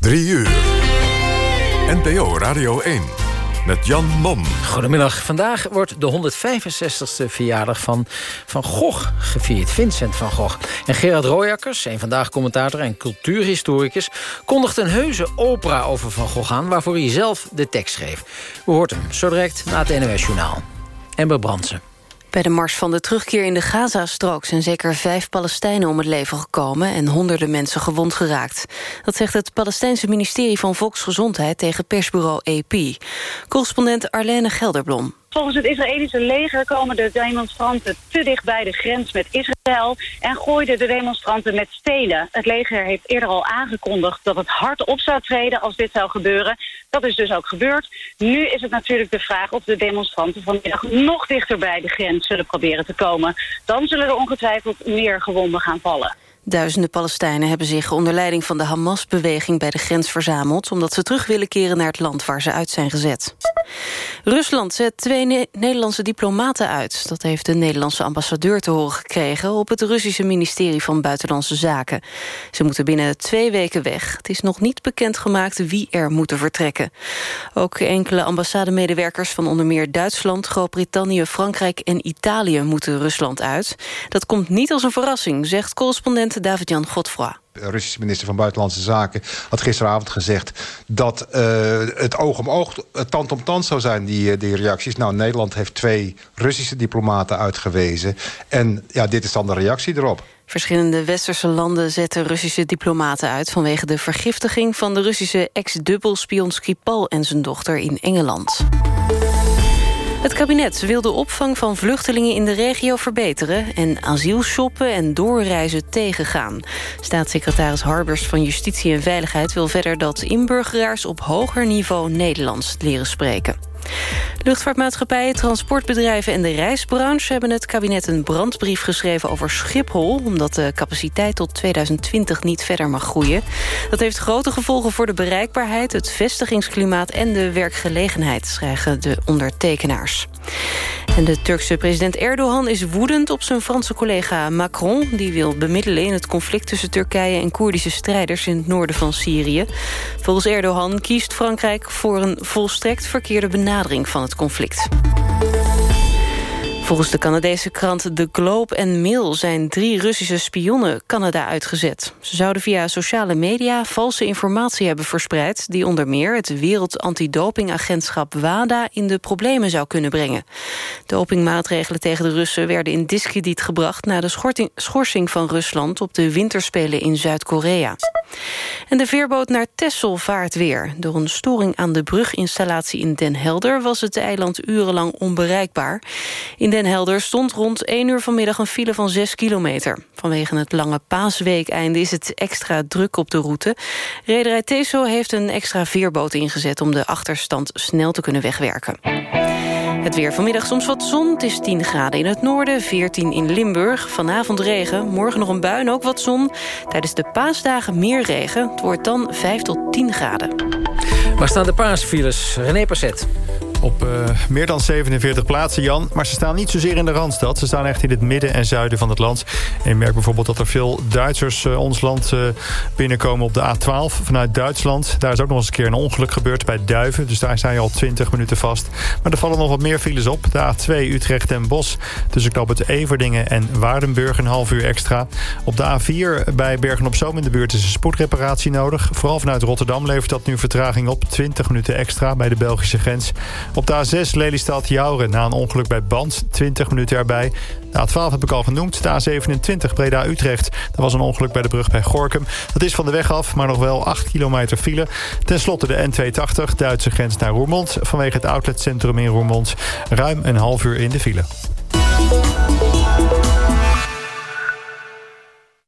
3 uur. NPO Radio 1 met Jan Mom. Goedemiddag. Vandaag wordt de 165ste verjaardag van Van Gogh gevierd. Vincent van Gogh. En Gerard Royakkers, een vandaag commentator en cultuurhistoricus... kondigt een heuse opera over Van Gogh aan... waarvoor hij zelf de tekst schreef. U hoort hem zo direct na het NOS Journaal. Ember Brandsen. Bij de mars van de terugkeer in de Gazastrook... zijn zeker vijf Palestijnen om het leven gekomen... en honderden mensen gewond geraakt. Dat zegt het Palestijnse ministerie van Volksgezondheid... tegen persbureau AP. Correspondent Arlene Gelderblom. Volgens het Israëlische leger komen de demonstranten te dicht bij de grens met Israël en gooiden de demonstranten met stenen. Het leger heeft eerder al aangekondigd dat het hard op zou treden als dit zou gebeuren. Dat is dus ook gebeurd. Nu is het natuurlijk de vraag of de demonstranten vanmiddag nog dichter bij de grens zullen proberen te komen. Dan zullen er ongetwijfeld meer gewonden gaan vallen. Duizenden Palestijnen hebben zich onder leiding van de Hamas-beweging bij de grens verzameld... omdat ze terug willen keren naar het land waar ze uit zijn gezet. Rusland zet twee Nederlandse diplomaten uit. Dat heeft de Nederlandse ambassadeur te horen gekregen... op het Russische ministerie van Buitenlandse Zaken. Ze moeten binnen twee weken weg. Het is nog niet bekendgemaakt wie er moeten vertrekken. Ook enkele ambassademedewerkers van onder meer Duitsland... Groot-Brittannië, Frankrijk en Italië moeten Rusland uit. Dat komt niet als een verrassing, zegt correspondent David-Jan Godfroy. De Russische minister van Buitenlandse Zaken had gisteravond gezegd... dat uh, het oog om oog, tand om tand zou zijn, die, die reacties. Nou, Nederland heeft twee Russische diplomaten uitgewezen. En ja, dit is dan de reactie erop. Verschillende westerse landen zetten Russische diplomaten uit... vanwege de vergiftiging van de Russische ex-dubbelspion Skripal en zijn dochter in Engeland. Het kabinet wil de opvang van vluchtelingen in de regio verbeteren... en asielshoppen en doorreizen tegengaan. Staatssecretaris Harbers van Justitie en Veiligheid wil verder dat inburgeraars op hoger niveau Nederlands leren spreken. Luchtvaartmaatschappijen, transportbedrijven en de reisbranche... hebben het kabinet een brandbrief geschreven over Schiphol... omdat de capaciteit tot 2020 niet verder mag groeien. Dat heeft grote gevolgen voor de bereikbaarheid... het vestigingsklimaat en de werkgelegenheid, schrijven de ondertekenaars. En de Turkse president Erdogan is woedend op zijn Franse collega Macron. Die wil bemiddelen in het conflict tussen Turkije en Koerdische strijders in het noorden van Syrië. Volgens Erdogan kiest Frankrijk voor een volstrekt verkeerde benadering van het conflict. Volgens de Canadese krant The Globe en Mail zijn drie Russische spionnen Canada uitgezet. Ze zouden via sociale media valse informatie hebben verspreid... die onder meer het Wereld Antidopingagentschap WADA in de problemen zou kunnen brengen. Dopingmaatregelen tegen de Russen werden in diskrediet gebracht... na de schorsing van Rusland op de winterspelen in Zuid-Korea. En de veerboot naar Texel vaart weer. Door een storing aan de bruginstallatie in Den Helder... was het eiland urenlang onbereikbaar. In Den Helder stond rond 1 uur vanmiddag een file van 6 kilometer. Vanwege het lange paasweekeinde is het extra druk op de route. Rederij Teso heeft een extra veerboot ingezet... om de achterstand snel te kunnen wegwerken. Het weer vanmiddag soms wat zon. Het is 10 graden in het noorden, 14 in Limburg. Vanavond regen, morgen nog een bui en ook wat zon. Tijdens de paasdagen meer regen. Het wordt dan 5 tot 10 graden. Waar staan de paasfiles? René Passet op uh, meer dan 47 plaatsen, Jan. Maar ze staan niet zozeer in de Randstad. Ze staan echt in het midden en zuiden van het land. En je merkt bijvoorbeeld dat er veel Duitsers uh, ons land uh, binnenkomen op de A12 vanuit Duitsland. Daar is ook nog eens een keer een ongeluk gebeurd bij Duiven. Dus daar sta je al 20 minuten vast. Maar er vallen nog wat meer files op. De A2 Utrecht en Bos. Tussen het Everdingen en Waardenburg een half uur extra. Op de A4 bij Bergen-op-Zoom in de buurt is een spoedreparatie nodig. Vooral vanuit Rotterdam levert dat nu vertraging op. 20 minuten extra bij de Belgische grens. Op de A6 Lelystad-Jouren na een ongeluk bij Band. 20 minuten erbij. De A12 heb ik al genoemd. De A27 Breda-Utrecht. Er was een ongeluk bij de brug bij Gorkum. Dat is van de weg af, maar nog wel 8 kilometer file. Ten slotte de N280, Duitse grens naar Roermond. Vanwege het outletcentrum in Roermond. Ruim een half uur in de file.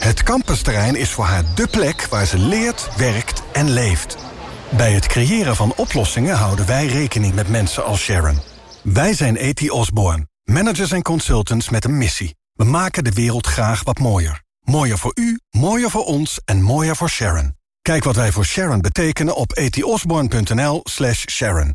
Het campusterrein is voor haar dé plek waar ze leert, werkt en leeft. Bij het creëren van oplossingen houden wij rekening met mensen als Sharon. Wij zijn E.T. Osborne, managers en consultants met een missie. We maken de wereld graag wat mooier. Mooier voor u, mooier voor ons en mooier voor Sharon. Kijk wat wij voor Sharon betekenen op etiosborn.nl slash Sharon.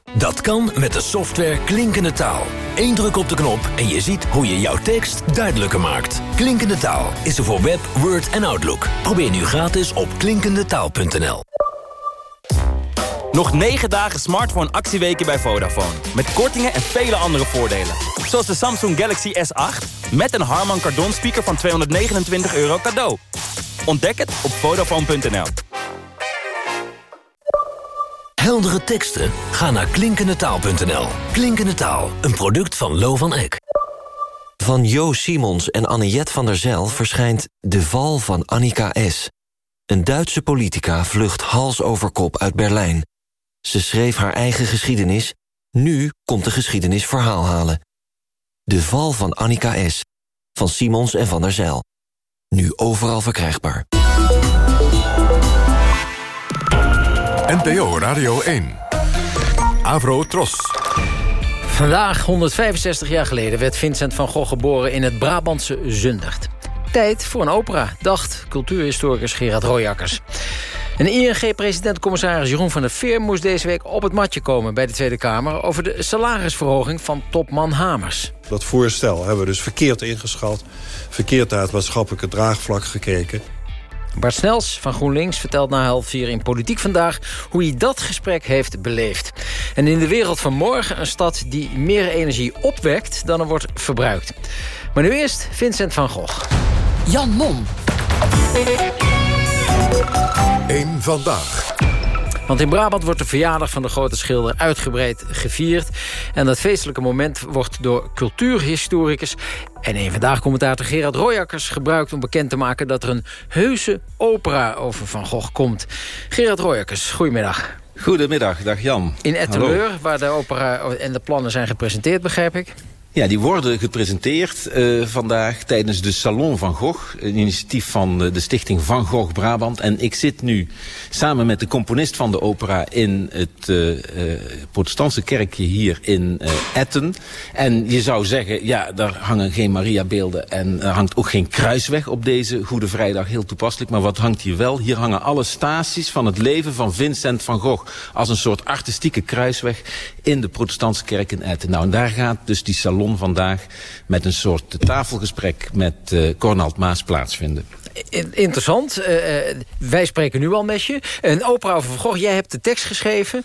Dat kan met de software Klinkende Taal. Eén druk op de knop en je ziet hoe je jouw tekst duidelijker maakt. Klinkende Taal is er voor Web, Word en Outlook. Probeer nu gratis op klinkendetaal.nl. Nog 9 dagen smartphone actieweken bij Vodafone. Met kortingen en vele andere voordelen. Zoals de Samsung Galaxy S8 met een Harman Kardon speaker van 229 euro cadeau. Ontdek het op Vodafone.nl. Heldere teksten? Ga naar klinkendetaal.nl. Klinkende Taal, een product van Lo van Eck. Van Jo Simons en Anniet van der Zijl verschijnt De Val van Annika S. Een Duitse politica vlucht hals over kop uit Berlijn. Ze schreef haar eigen geschiedenis. Nu komt de geschiedenis verhaal halen. De Val van Annika S. Van Simons en van der Zijl. Nu overal verkrijgbaar. NPO Radio 1. Avro Tros. Vandaag, 165 jaar geleden, werd Vincent van Gogh geboren in het Brabantse Zundert. Tijd voor een opera, dacht cultuurhistoricus Gerard Royakkers. En ING-president-commissaris Jeroen van der Veer moest deze week op het matje komen bij de Tweede Kamer... over de salarisverhoging van topman Hamers. Dat voorstel hebben we dus verkeerd ingeschat. Verkeerd naar het maatschappelijke draagvlak gekeken. Bart Snels van GroenLinks vertelt na half vier in Politiek Vandaag... hoe hij dat gesprek heeft beleefd. En in de wereld van morgen een stad die meer energie opwekt... dan er wordt verbruikt. Maar nu eerst Vincent van Gogh. Jan Mom. Eén vandaag. Want in Brabant wordt de verjaardag van de grote schilder uitgebreid gevierd. En dat feestelijke moment wordt door cultuurhistoricus... en een vandaag commentator Gerard Royakkers gebruikt om bekend te maken... dat er een heuse opera over Van Gogh komt. Gerard Royakkers, goedemiddag. Goedemiddag, dag Jan. In Etteleur, waar de opera en de plannen zijn gepresenteerd, begrijp ik. Ja, die worden gepresenteerd uh, vandaag tijdens de Salon van Gogh. Een initiatief van uh, de stichting Van Gogh Brabant. En ik zit nu samen met de componist van de opera in het uh, protestantse kerkje hier in Etten. En je zou zeggen, ja, daar hangen geen Mariabeelden en er hangt ook geen kruisweg op deze Goede Vrijdag. Heel toepasselijk. Maar wat hangt hier wel? Hier hangen alle staties van het leven van Vincent van Gogh. Als een soort artistieke kruisweg in de protestantse kerk in Etten. Nou, en daar gaat dus die Vandaag met een soort tafelgesprek met uh, Cornald Maas plaatsvinden. Interessant. Uh, wij spreken nu al met je. Een opera over Van Gogh. Jij hebt de tekst geschreven.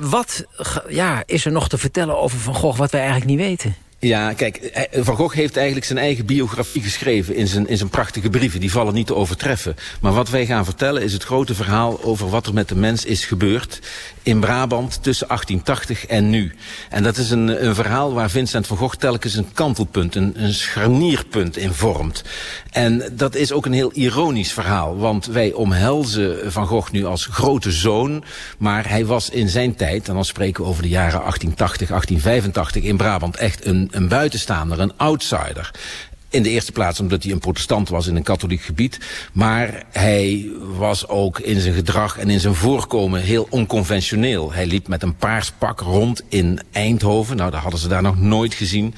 Wat ja, is er nog te vertellen over Van Gogh wat wij eigenlijk niet weten? Ja, kijk, Van Gogh heeft eigenlijk zijn eigen biografie geschreven in zijn, in zijn prachtige brieven. Die vallen niet te overtreffen. Maar wat wij gaan vertellen is het grote verhaal over wat er met de mens is gebeurd in Brabant tussen 1880 en nu. En dat is een, een verhaal waar Vincent van Gogh telkens een kantelpunt, een, een scharnierpunt in vormt. En dat is ook een heel ironisch verhaal, want wij omhelzen Van Gogh nu als grote zoon, maar hij was in zijn tijd, en dan spreken we over de jaren 1880, 1885 in Brabant, echt een, een buitenstaander, een outsider. In de eerste plaats omdat hij een protestant was in een katholiek gebied. Maar hij was ook in zijn gedrag en in zijn voorkomen heel onconventioneel. Hij liep met een paars pak rond in Eindhoven. Nou, dat hadden ze daar nog nooit gezien.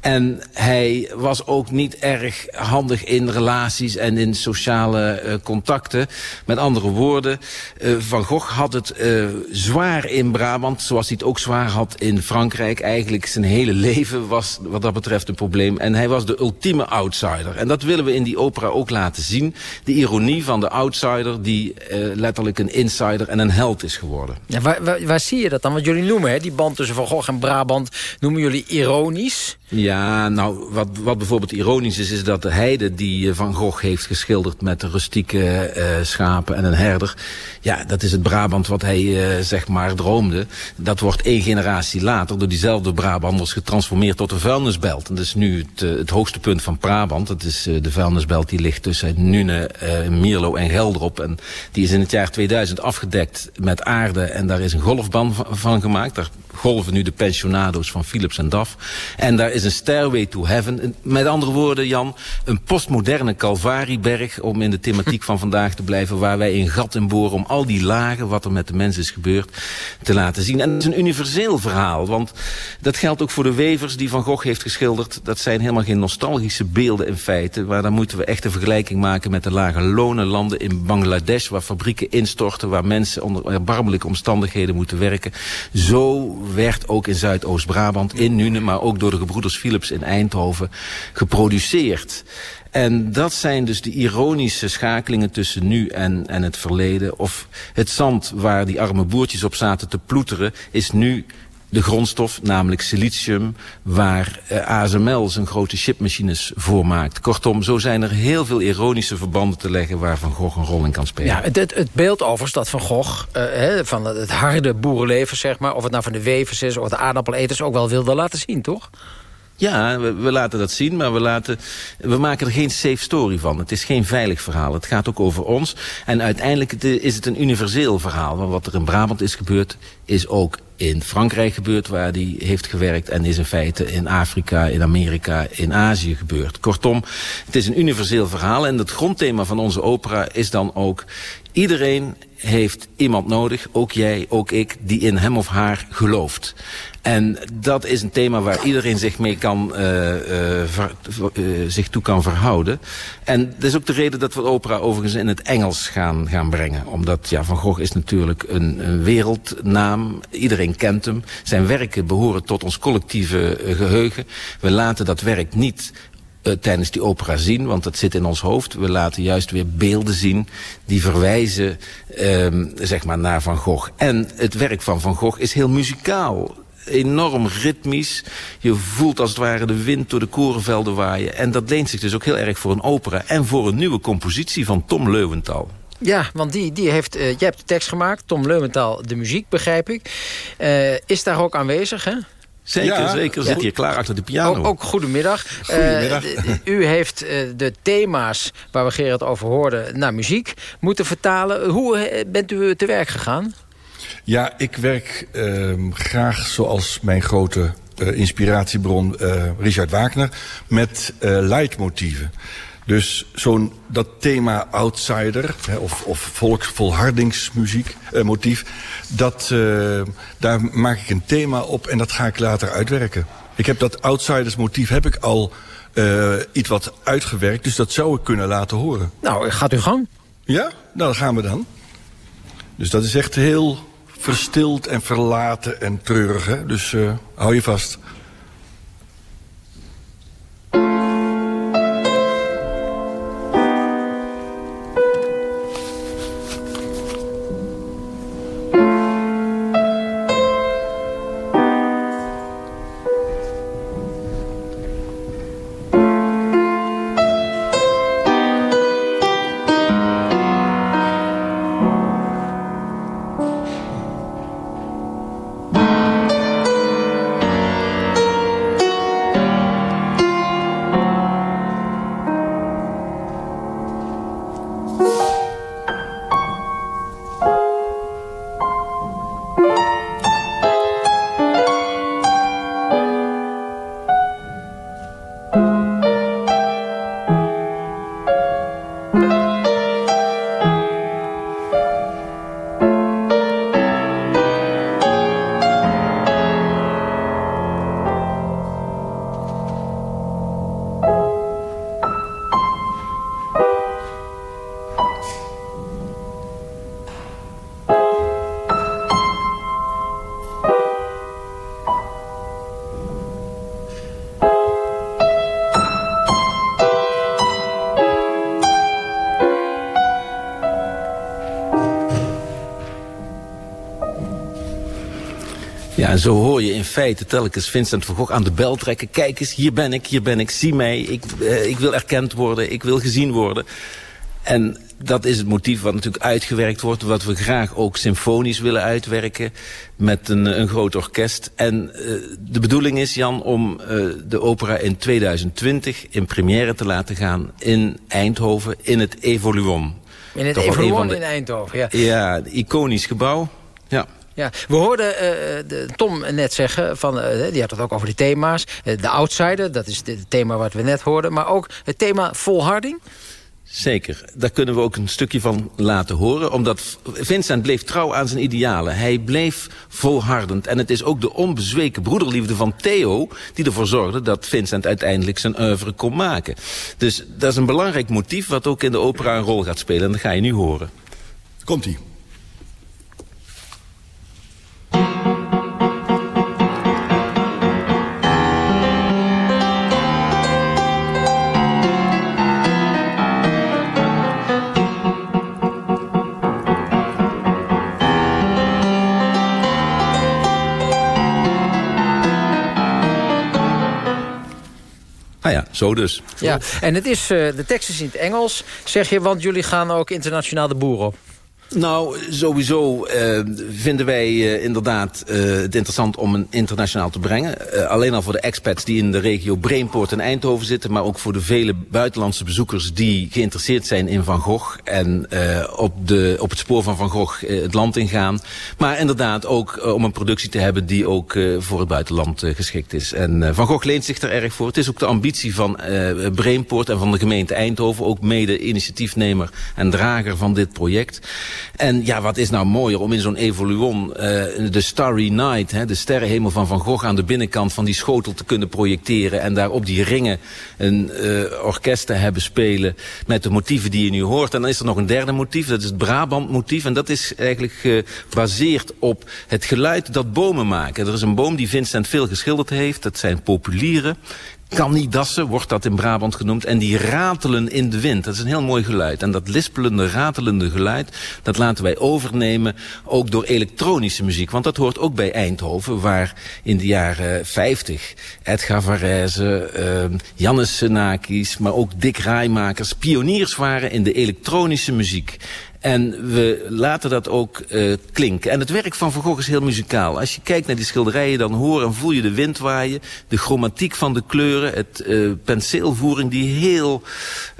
En hij was ook niet erg handig in relaties en in sociale uh, contacten. Met andere woorden, uh, Van Gogh had het uh, zwaar in Brabant... zoals hij het ook zwaar had in Frankrijk. Eigenlijk zijn hele leven was wat dat betreft een probleem. En hij was de ultieme ultieme outsider. En dat willen we in die opera ook laten zien. De ironie van de outsider die uh, letterlijk een insider en een held is geworden. Ja, waar, waar, waar zie je dat dan? Want jullie noemen hè, die band tussen Van Gogh en Brabant... noemen jullie ironisch? Ja, nou, wat, wat bijvoorbeeld ironisch is... is dat de heide die eh, Van Gogh heeft geschilderd... met de rustieke uh, schapen en een herder... ja, dat is het Brabant wat hij, uh, zeg maar, droomde. Dat wordt één generatie later door diezelfde Brabanders getransformeerd tot een vuilnisbelt. En dat is nu het, het hoogste punt van Brabant. Dat is de vuilnisbelt die ligt tussen Nune, Mierlo en Gelderop. En die is in het jaar 2000 afgedekt met aarde... en daar is een golfbaan van gemaakt. Daar golven nu de pensionado's van Philips en DAF. En daar is een Stairway to Heaven. Met andere woorden, Jan, een postmoderne Calvarieberg... om in de thematiek van vandaag te blijven... waar wij een gat in boren om al die lagen... wat er met de mens is gebeurd, te laten zien. En het is een universeel verhaal, want dat geldt ook voor de wevers... die Van Gogh heeft geschilderd. Dat zijn helemaal geen nostalgische beelden in feite... maar dan moeten we echt een vergelijking maken met de lage lonenlanden in Bangladesh... waar fabrieken instorten, waar mensen onder erbarmelijke omstandigheden moeten werken. Zo werd ook in Zuidoost-Brabant, in Nune... maar ook door de gebroeders Philips in Eindhoven geproduceerd. En dat zijn dus de ironische schakelingen tussen nu en, en het verleden. Of het zand waar die arme boertjes op zaten te ploeteren... is nu de grondstof, namelijk silicium, waar uh, ASML zijn grote chipmachines voor maakt. Kortom, zo zijn er heel veel ironische verbanden te leggen waar Van Gogh een rol in kan spelen. Ja, het, het beeld overigens dat Van Gogh, he, van het harde boerenleven, zeg maar, of het nou van de wevers is of de aardappeleters ook wel wilde laten zien, toch? Ja, we, we, laten dat zien, maar we, laten, we maken er geen safe story van. Het is geen veilig verhaal. Het gaat ook over ons. En uiteindelijk is het een universeel verhaal. Want wat er in Brabant is gebeurd, is ook in Frankrijk gebeurd, waar hij heeft gewerkt... en is in feite in Afrika, in Amerika, in Azië gebeurd. Kortom, het is een universeel verhaal. En het grondthema van onze opera is dan ook... iedereen heeft iemand nodig, ook jij, ook ik, die in hem of haar gelooft. En dat is een thema waar iedereen zich mee kan, uh, ver, uh, zich toe kan verhouden. En dat is ook de reden dat we opera overigens in het Engels gaan, gaan brengen. Omdat ja, Van Gogh is natuurlijk een, een wereldnaam. Iedereen kent hem. Zijn werken behoren tot ons collectieve geheugen. We laten dat werk niet uh, tijdens die opera zien, want dat zit in ons hoofd. We laten juist weer beelden zien die verwijzen uh, zeg maar naar Van Gogh. En het werk van Van Gogh is heel muzikaal enorm ritmisch. Je voelt als het ware de wind door de korenvelden waaien. En dat leent zich dus ook heel erg voor een opera... en voor een nieuwe compositie van Tom Leuwenthal. Ja, want die, die heeft, uh, jij hebt de tekst gemaakt. Tom Leuwenthal, de muziek, begrijp ik. Uh, is daar ook aanwezig, hè? Zeker, ja, zeker. Zit hier klaar achter de piano. Ook, ook goedemiddag. goedemiddag. Uh, u heeft uh, de thema's waar we Gerard over hoorden naar muziek moeten vertalen. Hoe bent u te werk gegaan? Ja, ik werk uh, graag zoals mijn grote uh, inspiratiebron Richard Wagner met leidmotieven. Dus zo'n dat thema outsider hè, of, of volksvolhardingsmuziek uh, motief, dat, uh, daar maak ik een thema op en dat ga ik later uitwerken. Ik heb dat outsiders motief heb ik al uh, iets wat uitgewerkt, dus dat zou ik kunnen laten horen. Nou, gaat u gang. Ja, nou dan gaan we dan. Dus dat is echt heel verstild en verlaten en treurig. Hè? Dus hou je vast. Zo hoor je in feite telkens Vincent van Gogh aan de bel trekken. Kijk eens, hier ben ik, hier ben ik, zie mij. Ik, uh, ik wil erkend worden, ik wil gezien worden. En dat is het motief wat natuurlijk uitgewerkt wordt. Wat we graag ook symfonisch willen uitwerken. Met een, een groot orkest. En uh, de bedoeling is, Jan, om uh, de opera in 2020 in première te laten gaan. In Eindhoven, in het Evoluon. In het Evoluon in Eindhoven, ja. Ja, iconisch gebouw. Ja. We hoorden uh, de, Tom net zeggen, van, uh, die had het ook over die thema's. Uh, de outsider, dat is het thema wat we net hoorden. Maar ook het thema volharding. Zeker, daar kunnen we ook een stukje van laten horen. Omdat Vincent bleef trouw aan zijn idealen. Hij bleef volhardend. En het is ook de onbezweken broederliefde van Theo... die ervoor zorgde dat Vincent uiteindelijk zijn oeuvre kon maken. Dus dat is een belangrijk motief wat ook in de opera een rol gaat spelen. En dat ga je nu horen. Komt-ie. Zo dus. Ja, en het is, uh, de tekst is in het Engels, zeg je, want jullie gaan ook internationaal de boer op. Nou, sowieso uh, vinden wij uh, inderdaad uh, het interessant om een internationaal te brengen. alleen al voor de expats die in de regio Brainport en Eindhoven zitten... maar ook voor de vele buitenlandse bezoekers die geïnteresseerd zijn in Van Gogh... en op, de, op het spoor van Van Gogh het land ingaan. Maar inderdaad ook om een productie te hebben die ook voor het buitenland geschikt is. En Van Gogh leent zich er erg voor. Het is ook de ambitie van Brainport en van de gemeente Eindhoven... ook mede initiatiefnemer en drager van dit project... En ja, wat is nou mooier om in zo'n Evoluon, uh, de Starry Night, hè, de sterrenhemel van Van Gogh aan de binnenkant van die schotel te kunnen projecteren. En daar op die ringen een uh, orkest te hebben spelen met de motieven die je nu hoort. En dan is er nog een derde motief, dat is het Brabant motief. En dat is eigenlijk gebaseerd op het geluid dat bomen maken. Er is een boom die Vincent veel geschilderd heeft, dat zijn populieren. Kanidassen wordt dat in Brabant genoemd. En die ratelen in de wind. Dat is een heel mooi geluid. En dat lispelende, ratelende geluid... dat laten wij overnemen ook door elektronische muziek. Want dat hoort ook bij Eindhoven... waar in de jaren 50 Edgar Varese, uh, Jannes Senakis... maar ook Dick Rijmakers pioniers waren in de elektronische muziek. En we laten dat ook uh, klinken. En het werk van Van Gogh is heel muzikaal. Als je kijkt naar die schilderijen, dan hoor en voel je de wind waaien. De chromatiek van de kleuren. Het uh, penseelvoering die heel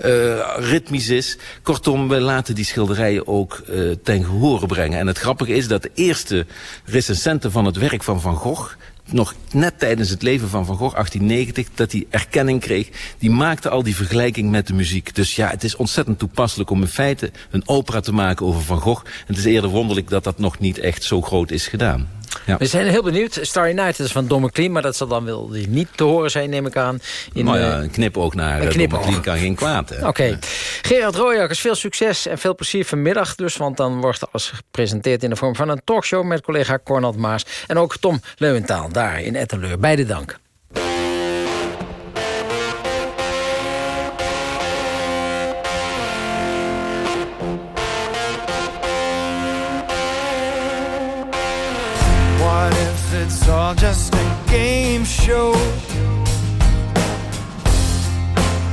uh, ritmisch is. Kortom, we laten die schilderijen ook ten gehore brengen. En het grappige is dat de eerste recensenten van het werk van Van Gogh nog net tijdens het leven van Van Gogh, 1890, dat hij erkenning kreeg. Die maakte al die vergelijking met de muziek. Dus ja, het is ontzettend toepasselijk om in feite een opera te maken over Van Gogh. En het is eerder wonderlijk dat dat nog niet echt zo groot is gedaan. Ja. We zijn heel benieuwd. Starry Night is van Domme Clean, maar dat zal dan wel niet te horen zijn, neem ik aan. In, nou ja, een knip ook naar een knip Domme Clean kan geen kwaad. Oké. Okay. Gerard Rooijakkers, veel succes en veel plezier vanmiddag dus, want dan wordt alles gepresenteerd in de vorm van een talkshow met collega Cornald Maas en ook Tom Leuwentaal daar in Etteleur. Beide dank. It's all just a game show.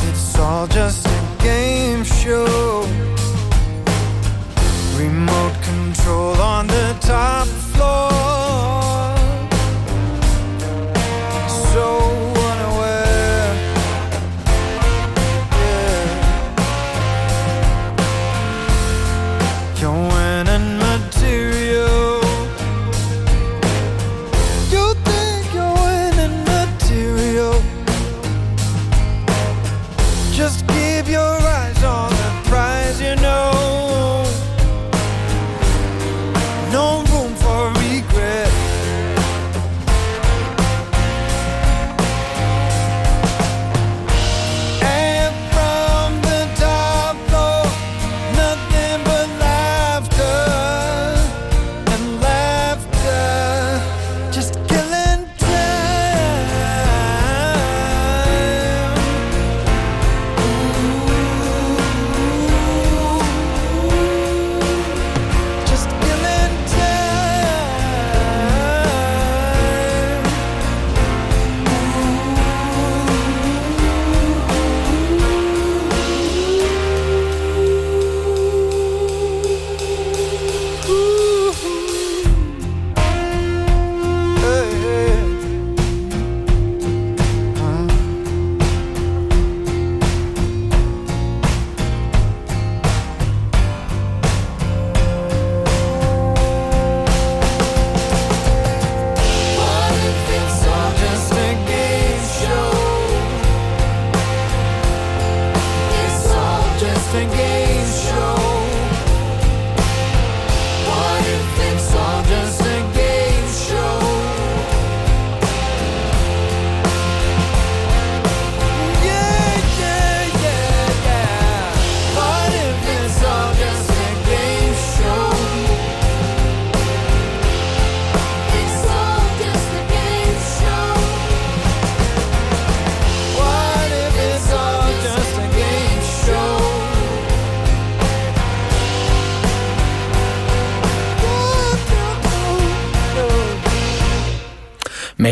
It's all just a game show. Remote control on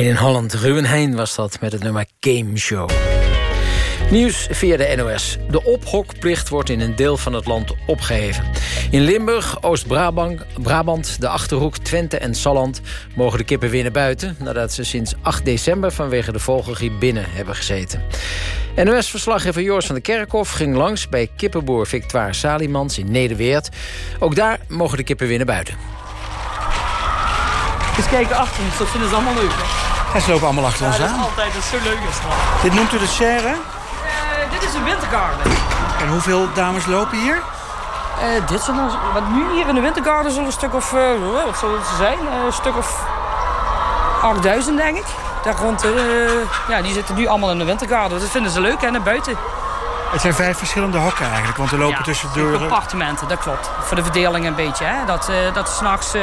in Holland, Ruben Heijn was dat met het nummer Game Show. Nieuws via de NOS. De ophokplicht wordt in een deel van het land opgeheven. In Limburg, Oost-Brabant, de Achterhoek, Twente en Salland... mogen de kippen weer naar buiten... nadat ze sinds 8 december vanwege de vogelgriep binnen hebben gezeten. NOS-verslaggever Joors van de Kerkhof ging langs... bij kippenboer Victoire Salimans in Nederweert. Ook daar mogen de kippen weer naar buiten. Eens kijken achter ons, dat vinden ze allemaal leuk. Ze lopen allemaal achter ons ja, dat aan. is altijd dat is zo leuk. Is dat. Dit noemt u de serre? Uh, dit is een wintergarden. En hoeveel dames lopen hier? Uh, dit zijn dan, wat nu hier in de wintergarden zullen een stuk of, uh, wat zullen het zijn? een stuk of 8000 denk ik. Daar rond, ja, die zitten nu allemaal in de wintergarden. Dat vinden ze leuk en naar buiten. Het zijn vijf verschillende hokken eigenlijk, want er lopen ja, tussendoor... appartementen, dat klopt. Voor de verdeling een beetje. Hè? Dat, dat s'nachts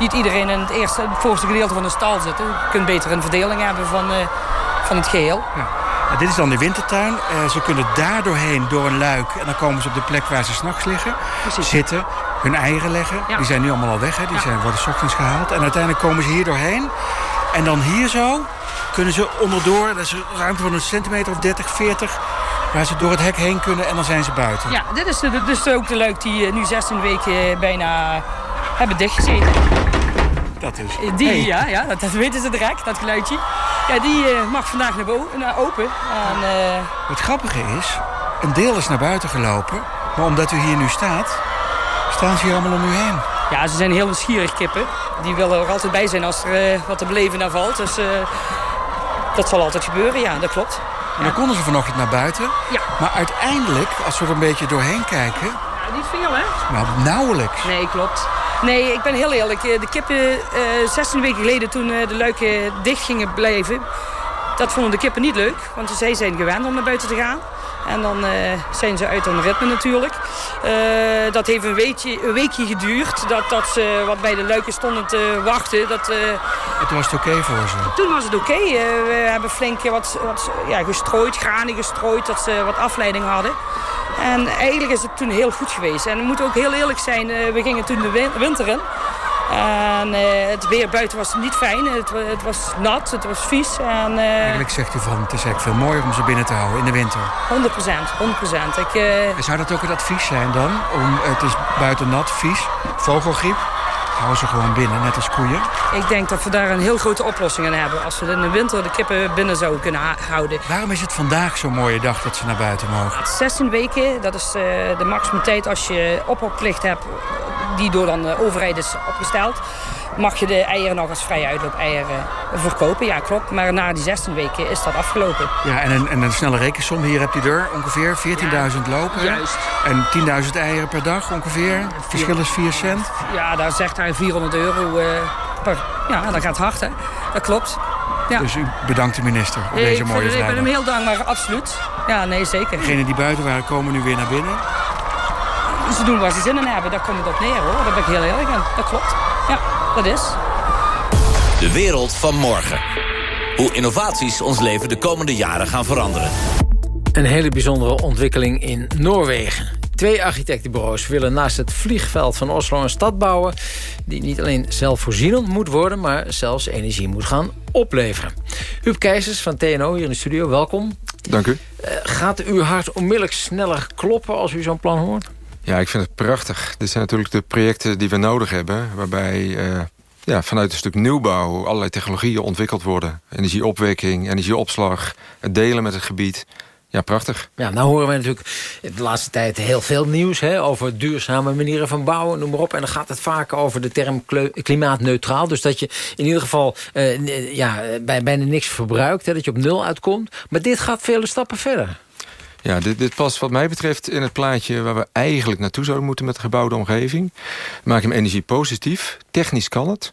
niet iedereen in het, eerste, het voorste gedeelte van de stal zit. Je kunt beter een verdeling hebben van, uh, van het geheel. Ja. Nou, dit is dan de wintertuin. ze kunnen daar doorheen door een luik. En dan komen ze op de plek waar ze s'nachts liggen. Precies. Zitten, hun eieren leggen. Ja. Die zijn nu allemaal al weg, hè? die zijn, worden s ochtends gehaald. En uiteindelijk komen ze hier doorheen. En dan hier zo kunnen ze onderdoor, dat is ruimte van een centimeter of 30, 40 waar ze door het hek heen kunnen en dan zijn ze buiten. Ja, dit is de, dus ook de luik die nu 16 weken bijna hebben dichtgezeten. Dat is. Die, hey. ja, ja dat, dat, weten ze direct, dat geluidje. Ja, die uh, mag vandaag naar, naar open. En, uh... Het grappige is, een deel is naar buiten gelopen, maar omdat u hier nu staat, staan ze hier allemaal om u heen. Ja, ze zijn heel nieuwsgierig kippen. Die willen er altijd bij zijn als er uh, wat te beleven naar valt. Dus dat zal altijd gebeuren, ja, dat klopt. En dan konden ze vanochtend naar buiten. Ja. Maar uiteindelijk, als we er een beetje doorheen kijken... Ja, niet veel, hè? Nou, nauwelijks. Nee, klopt. Nee, ik ben heel eerlijk. De kippen, uh, 16 weken geleden toen uh, de luiken dicht gingen blijven... dat vonden de kippen niet leuk. Want zij zijn gewend om naar buiten te gaan. En dan uh, zijn ze uit hun ritme natuurlijk. Uh, dat heeft een weekje, een weekje geduurd. Dat, dat ze wat bij de luiken stonden te wachten. Dat, uh, en toen was het oké okay voor ze? Toen was het oké. Okay. we hebben flink wat, wat ja, gestrooid, granen gestrooid. Dat ze wat afleiding hadden. En eigenlijk is het toen heel goed geweest. En we moeten ook heel eerlijk zijn. we gingen toen de winter in. En uh, het weer buiten was niet fijn. Het, het was nat, het was vies. En, uh, eigenlijk zegt u van het is eigenlijk veel mooier om ze binnen te houden in de winter. 100 procent, 100 procent. Uh... Zou dat ook het advies zijn dan? Om, het is buiten nat, vies, vogelgriep. Hou ze gewoon binnen, net als koeien. Ik denk dat we daar een heel grote oplossing aan hebben. Als we in de winter de kippen binnen zouden kunnen houden. Waarom is het vandaag zo'n mooie dag dat ze naar buiten mogen? 16 weken, dat is de maximum tijd als je ophokplicht hebt die door dan de overheid is opgesteld, mag je de eieren nog als vrije uitloop-eieren verkopen. Ja, klopt. Maar na die 16 weken is dat afgelopen. Ja, en een, en een snelle rekensom. Hier heb je er ongeveer 14.000 lopen. Juist. En 10.000 eieren per dag ongeveer. Het verschil is 4 cent. Ja, daar zegt hij 400 euro uh, per... Ja, dat gaat hard, hè. Dat klopt. Ja. Dus u bedankt de minister op nee, deze mooie vrijdag. Ik ben hem heel dankbaar, absoluut. Ja, nee, zeker. Degenen die buiten waren, komen nu weer naar binnen. Ze doen waar ze zin in hebben, daar komt het op neer hoor. Daar ben ik heel eerlijk in. Dat klopt. Ja, dat is. De wereld van morgen. Hoe innovaties ons leven de komende jaren gaan veranderen. Een hele bijzondere ontwikkeling in Noorwegen. Twee architectenbureaus willen naast het vliegveld van Oslo een stad bouwen... die niet alleen zelfvoorzienend moet worden... maar zelfs energie moet gaan opleveren. Huub Keizers van TNO hier in de studio, welkom. Dank u. Uh, gaat uw hart onmiddellijk sneller kloppen als u zo'n plan hoort? Ja, ik vind het prachtig. Dit zijn natuurlijk de projecten die we nodig hebben... waarbij uh, ja, vanuit een stuk nieuwbouw allerlei technologieën ontwikkeld worden. Energieopwekking, energieopslag, het delen met het gebied. Ja, prachtig. Ja, nou horen we natuurlijk de laatste tijd heel veel nieuws... Hè, over duurzame manieren van bouwen, noem maar op. En dan gaat het vaak over de term klimaatneutraal. Dus dat je in ieder geval uh, ja, bij, bijna niks verbruikt. Hè, dat je op nul uitkomt. Maar dit gaat vele stappen verder. Ja, dit, dit past wat mij betreft in het plaatje waar we eigenlijk naartoe zouden moeten met de gebouwde omgeving. Maak hem energiepositief. Technisch kan het.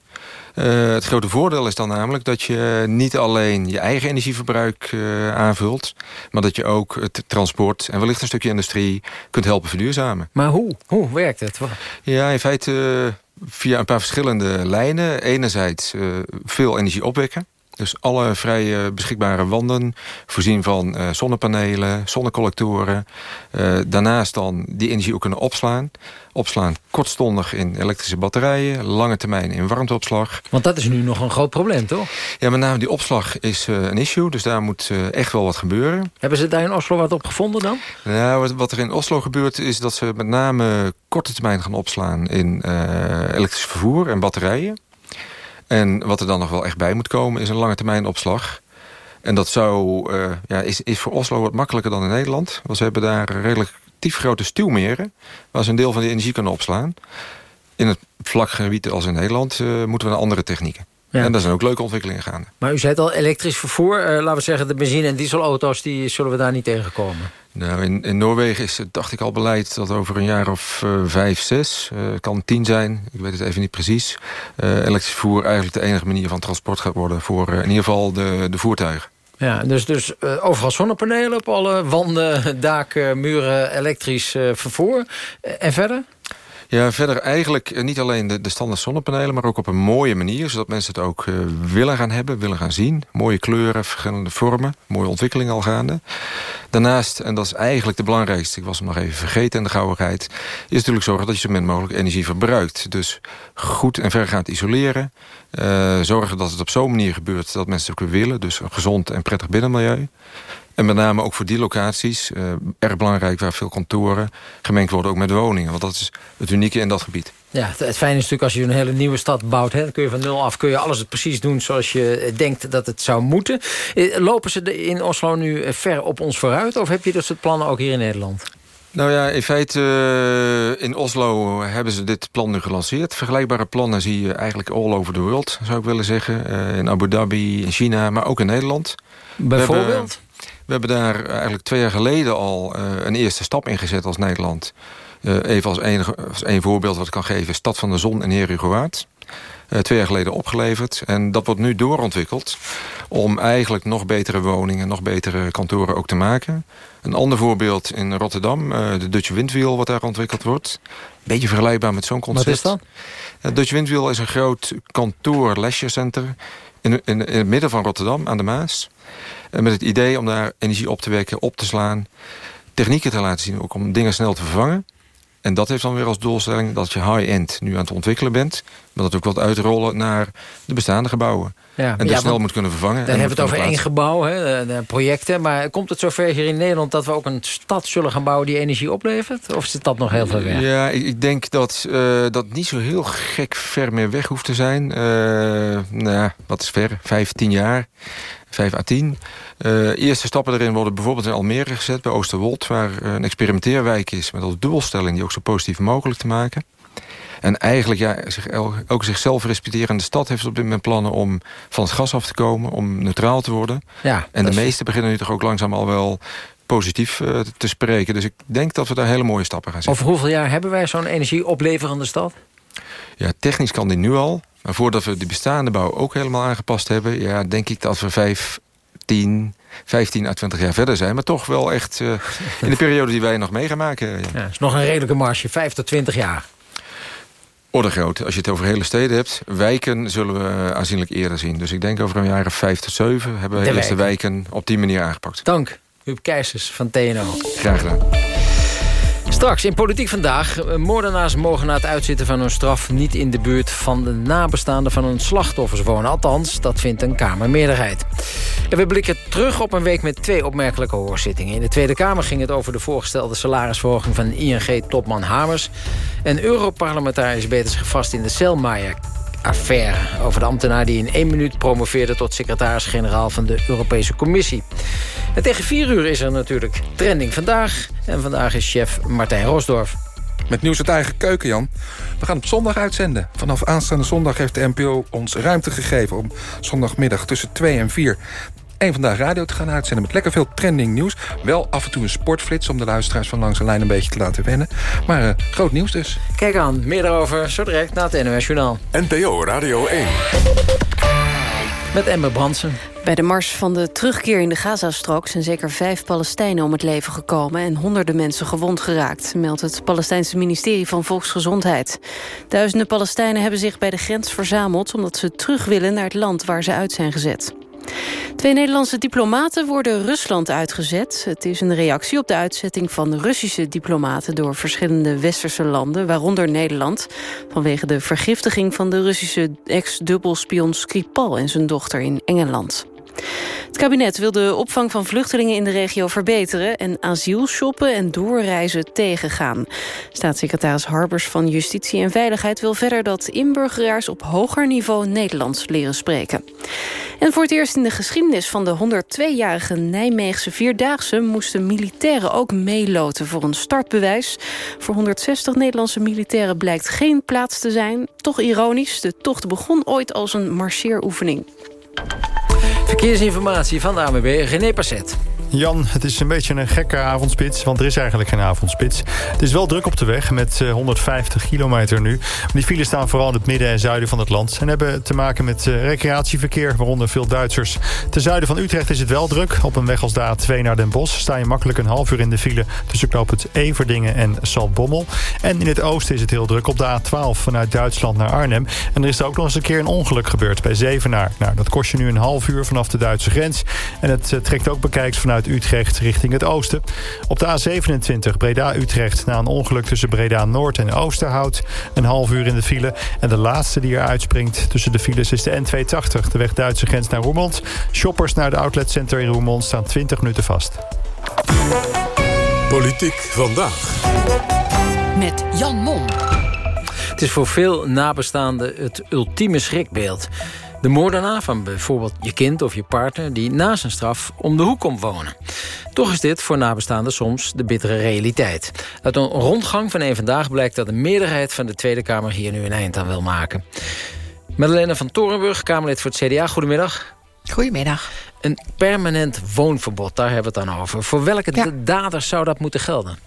Uh, het grote voordeel is dan namelijk dat je niet alleen je eigen energieverbruik uh, aanvult... maar dat je ook het transport en wellicht een stukje industrie kunt helpen verduurzamen. Maar hoe? Hoe werkt het? Ja, in feite uh, via een paar verschillende lijnen. Enerzijds veel energie opwekken. Dus alle vrij beschikbare wanden, voorzien van uh, zonnepanelen, zonnecollectoren. Uh, daarnaast dan die energie ook kunnen opslaan. Opslaan kortstondig in elektrische batterijen, lange termijn in warmteopslag. Want dat is nu nog een groot probleem, toch? Ja, met name die opslag is een issue, dus daar moet echt wel wat gebeuren. Hebben ze daar in Oslo wat op gevonden dan? Nou, wat, wat er in Oslo gebeurt is dat ze met name korte termijn gaan opslaan in elektrisch vervoer en batterijen. En wat er dan nog wel echt bij moet komen is een lange termijn opslag. En dat zou, uh, ja, is, is voor Oslo wat makkelijker dan in Nederland. Want ze hebben daar relatief grote stuwmeren... waar ze een deel van die energie kunnen opslaan. In het vlak gebied als in Nederland uh, moeten we naar andere technieken. Ja. En daar zijn ook leuke ontwikkelingen gaande. Maar u zei het al, elektrisch vervoer. Uh, laten we zeggen, de benzine- en dieselauto's... die zullen we daar niet tegenkomen. Nou, in, in Noorwegen is het, dacht ik al, beleid dat over een jaar of uh, vijf, zes... Uh, kan tien zijn, ik weet het even niet precies... elektrisch vervoer eigenlijk de enige manier van transport gaat worden... voor in ieder geval de, de voertuigen. Ja, dus, dus uh, overal zonnepanelen op alle wanden, daken, muren, elektrisch uh, vervoer. en verder? Ja, verder eigenlijk eh, niet alleen de, de standaard zonnepanelen... maar ook op een mooie manier, zodat mensen het ook uh, willen gaan hebben, willen gaan zien. Mooie kleuren, verschillende vormen, mooie ontwikkeling al gaande. Daarnaast, en dat is eigenlijk de belangrijkste... ik was hem nog even vergeten in de gauwigheid... is natuurlijk zorgen dat je zo min mogelijk energie verbruikt. Dus goed en vergaand isoleren. Uh, zorgen dat het op zo'n manier gebeurt dat mensen het ook willen. Dus een gezond en prettig binnenmilieu. En met name ook voor die locaties, uh, erg belangrijk waar veel kantoren gemengd worden ook met woningen. Want dat is het unieke in dat gebied. Ja, het, het fijne is natuurlijk als je een hele nieuwe stad bouwt. Hè, dan kun je van nul af kun je alles precies doen zoals je denkt dat het zou moeten. Eh, lopen ze in Oslo nu eh, ver op ons vooruit? Of heb je dat soort plannen ook hier in Nederland? Nou ja, in feite uh, in Oslo hebben ze dit plan nu gelanceerd. Vergelijkbare plannen zie je eigenlijk all over the world, zou ik willen zeggen. Uh, in Abu Dhabi, in China, maar ook in Nederland. Bijvoorbeeld? We hebben daar eigenlijk twee jaar geleden al uh, een eerste stap in gezet als Nederland. Uh, even als één als één voorbeeld wat ik kan geven. Stad van de Zon in Herugewaard. Uh, twee jaar geleden opgeleverd. En dat wordt nu doorontwikkeld om eigenlijk nog betere woningen, nog betere kantoren ook te maken. Een ander voorbeeld in Rotterdam, uh, de Dutch Windwheel wat daar ontwikkeld wordt. Beetje vergelijkbaar met zo'n concept. Wat is dat? Uh, Dutch Windwheel is een groot kantoor leisurecenter in, in, in het midden van Rotterdam aan de Maas. Met het idee om daar energie op te wekken, op te slaan. Technieken te laten zien, ook om dingen snel te vervangen. En dat heeft dan weer als doelstelling dat je high-end nu aan het ontwikkelen bent. Maar dat ook wat uitrollen naar de bestaande gebouwen. Ja, en dat ja, snel moet kunnen vervangen. Dan hebben we het over één gebouw, hè, projecten. Maar komt het zover hier in Nederland dat we ook een stad zullen gaan bouwen die energie oplevert? Of zit dat nog heel ver weg? Ja, ik, ik denk dat uh, dat niet zo heel gek ver meer weg hoeft te zijn. Uh, nou, wat is ver? Vijf, tien jaar. 5 à 10. Uh, eerste stappen erin worden bijvoorbeeld in Almere gezet... bij Oosterwold, waar een experimenteerwijk is... met als doelstelling die ook zo positief mogelijk te maken. En eigenlijk ja, zich, ook zichzelf respecterende stad heeft op dit moment plannen... om van het gas af te komen, om neutraal te worden. Ja, en de meesten beginnen nu toch ook langzaam al wel positief uh, te spreken. Dus ik denk dat we daar hele mooie stappen gaan zetten. Over hoeveel jaar hebben wij zo'n energieopleverende stad? Ja, technisch kan die nu al. Maar voordat we de bestaande bouw ook helemaal aangepast hebben... ja, denk ik dat we 5, 10, 15 à 20 jaar verder zijn. Maar toch wel echt uh, in de periode die wij nog mee gaan maken. Ja. Ja, is nog een redelijke marge, 5 tot 20 jaar. Orde groot. Als je het over hele steden hebt. Wijken zullen we aanzienlijk eerder zien. Dus ik denk over een jaar of 5 tot 7... hebben we de eerste wijken. wijken op die manier aangepakt. Dank, Huub Keizers van TNO. Graag gedaan. Straks in Politiek Vandaag. Moordenaars mogen na het uitzitten van hun straf... niet in de buurt van de nabestaanden van hun slachtoffers wonen. Althans, dat vindt een Kamermeerderheid. En we blikken terug op een week met twee opmerkelijke hoorzittingen. In de Tweede Kamer ging het over de voorgestelde salarisverhoging... van ING-topman Hamers. En Europarlementariërs beten zich vast in de Selmayr affaire. Over de ambtenaar die in één minuut promoveerde... tot secretaris-generaal van de Europese Commissie. En tegen vier uur is er natuurlijk trending vandaag. En vandaag is chef Martijn Rosdorf. Met nieuws uit eigen keuken, Jan. We gaan op zondag uitzenden. Vanaf aanstaande zondag heeft de NPO ons ruimte gegeven... om zondagmiddag tussen 2 en 4 één Vandaag Radio te gaan uitzenden... met lekker veel trending nieuws. Wel af en toe een sportflits om de luisteraars van Langs de Lijn... een beetje te laten wennen. Maar uh, groot nieuws dus. Kijk aan, meer daarover zo direct na het NOS Journaal. NPO Radio 1. Met Emma Brandsen. Bij de mars van de terugkeer in de Gazastrook... zijn zeker vijf Palestijnen om het leven gekomen... en honderden mensen gewond geraakt... meldt het Palestijnse ministerie van Volksgezondheid. Duizenden Palestijnen hebben zich bij de grens verzameld... omdat ze terug willen naar het land waar ze uit zijn gezet. Twee Nederlandse diplomaten worden Rusland uitgezet. Het is een reactie op de uitzetting van Russische diplomaten... door verschillende westerse landen, waaronder Nederland... vanwege de vergiftiging van de Russische ex-dubbelspion Skripal... en zijn dochter in Engeland. Het kabinet wil de opvang van vluchtelingen in de regio verbeteren... en asielshoppen en doorreizen tegengaan. Staatssecretaris Harbers van Justitie en Veiligheid wil verder... dat inburgeraars op hoger niveau Nederlands leren spreken. En voor het eerst in de geschiedenis van de 102-jarige Nijmeegse Vierdaagse... moesten militairen ook meeloten voor een startbewijs. Voor 160 Nederlandse militairen blijkt geen plaats te zijn. Toch ironisch, de tocht begon ooit als een marcheeroefening. Verkeersinformatie van de AMB René Passet. Jan, het is een beetje een gekke avondspits, want er is eigenlijk geen avondspits. Het is wel druk op de weg met 150 eh, kilometer nu. Die files staan vooral in het midden en zuiden van het land... en hebben te maken met eh, recreatieverkeer, waaronder veel Duitsers. Ten zuiden van Utrecht is het wel druk. Op een weg als de A2 naar Den Bosch sta je makkelijk een half uur in de file... tussen knoop het Everdingen en Saltbommel. En in het oosten is het heel druk op de A12 vanuit Duitsland naar Arnhem. En er is er ook nog eens een keer een ongeluk gebeurd bij Zevenaar. Nou, dat kost je nu een half uur vanaf de Duitse grens. En het eh, trekt ook bekijks vanuit Utrecht richting het oosten. Op de A27 Breda-Utrecht na een ongeluk tussen Breda-Noord en Oosterhout. Een half uur in de file. En de laatste die er uitspringt tussen de files is de N280. De weg Duitse grens naar Roermond. Shoppers naar de outletcenter in Roermond staan 20 minuten vast. Politiek vandaag. Met Jan Mom. Het is voor veel nabestaanden het ultieme schrikbeeld. De moordenaar van bijvoorbeeld je kind of je partner... die na zijn straf om de hoek komt wonen. Toch is dit voor nabestaanden soms de bittere realiteit. Uit een rondgang van een vandaag blijkt dat de meerderheid van de Tweede Kamer... hier nu een eind aan wil maken. Madeleine van Torenburg, Kamerlid voor het CDA. Goedemiddag. Goedemiddag. Een permanent woonverbod, daar hebben we het dan over. Voor welke Ja. daders zou dat moeten gelden?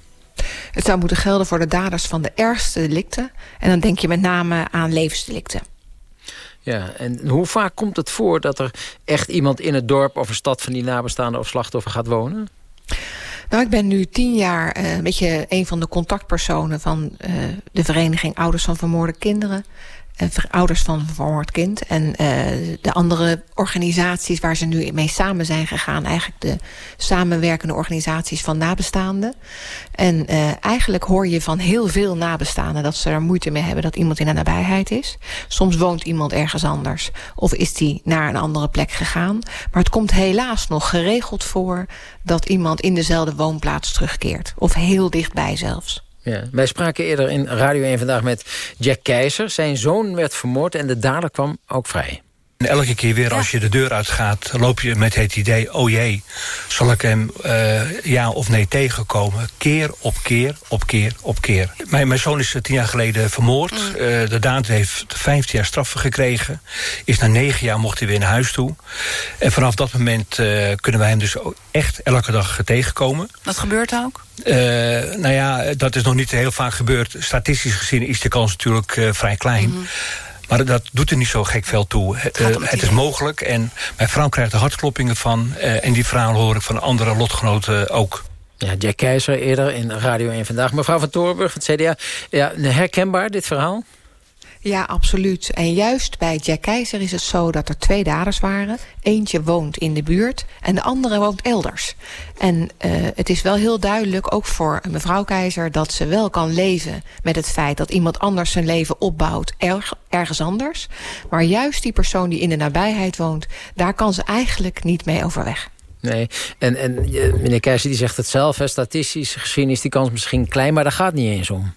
Het zou moeten gelden voor de daders van de ergste delicten. En dan denk je met name aan levensdelicten. Ja, en hoe vaak komt het voor dat er echt iemand in het dorp... of een stad van die nabestaanden of slachtoffer gaat wonen? Nou, ik ben nu tien jaar eh, een beetje een van de contactpersonen... van eh, de vereniging Ouders van Vermoorde Kinderen. Eh, Ouders van Vermoord Kind. En eh, de andere organisaties waar ze nu mee samen zijn gegaan... eigenlijk de samenwerkende organisaties van nabestaanden. En eh, eigenlijk hoor je van heel veel nabestaanden... dat ze er moeite mee hebben dat iemand in de nabijheid is. Soms woont iemand ergens anders. Of is die naar een andere plek gegaan. Maar het komt helaas nog geregeld voor... dat iemand in dezelfde woonplaats terugkeert. Of heel dichtbij zelfs. Wij spraken eerder in Radio 1 vandaag met Jack Keizer. Zijn zoon werd vermoord en de dader kwam ook vrij. En elke keer weer als je de deur uitgaat, loop je met het idee... oh jee, zal ik hem eh, ja of nee tegenkomen? Keer op keer op keer op keer. Mijn, mijn zoon is eh, tien jaar geleden vermoord. Eh, de dader heeft 15 jaar straffen gekregen. Is na negen jaar mocht hij weer naar huis toe. En vanaf dat moment kunnen wij hem dus echt elke dag tegenkomen. Dat gebeurt ook? Nou ja, dat is nog niet heel vaak gebeurd. Statistisch gezien is de kans natuurlijk vrij klein. Maar dat doet er niet zo gek veel toe. Eh, het is mogelijk en mijn vrouw krijgt er hartkloppingen van. eh, en die verhalen hoor ik van andere lotgenoten ook. Ja, Jack Keizer eerder in Radio 1 vandaag. Mevrouw van Torenburg van het CDA. Ja, herkenbaar dit verhaal? Ja, absoluut. En juist bij Jack Keizer is het zo dat er twee daders waren. Eentje woont in de buurt en de andere woont elders. En eh, het is wel heel duidelijk, ook voor mevrouw Keizer... dat ze wel kan leven met het feit dat iemand anders zijn leven opbouwt... erg, ergens anders. Maar juist die persoon die in de nabijheid woont... daar kan ze eigenlijk niet mee overweg. Nee, en, en eh, meneer Keizer die zegt het zelf. Hè, statistisch gezien is die kans misschien klein, maar daar gaat niet eens om.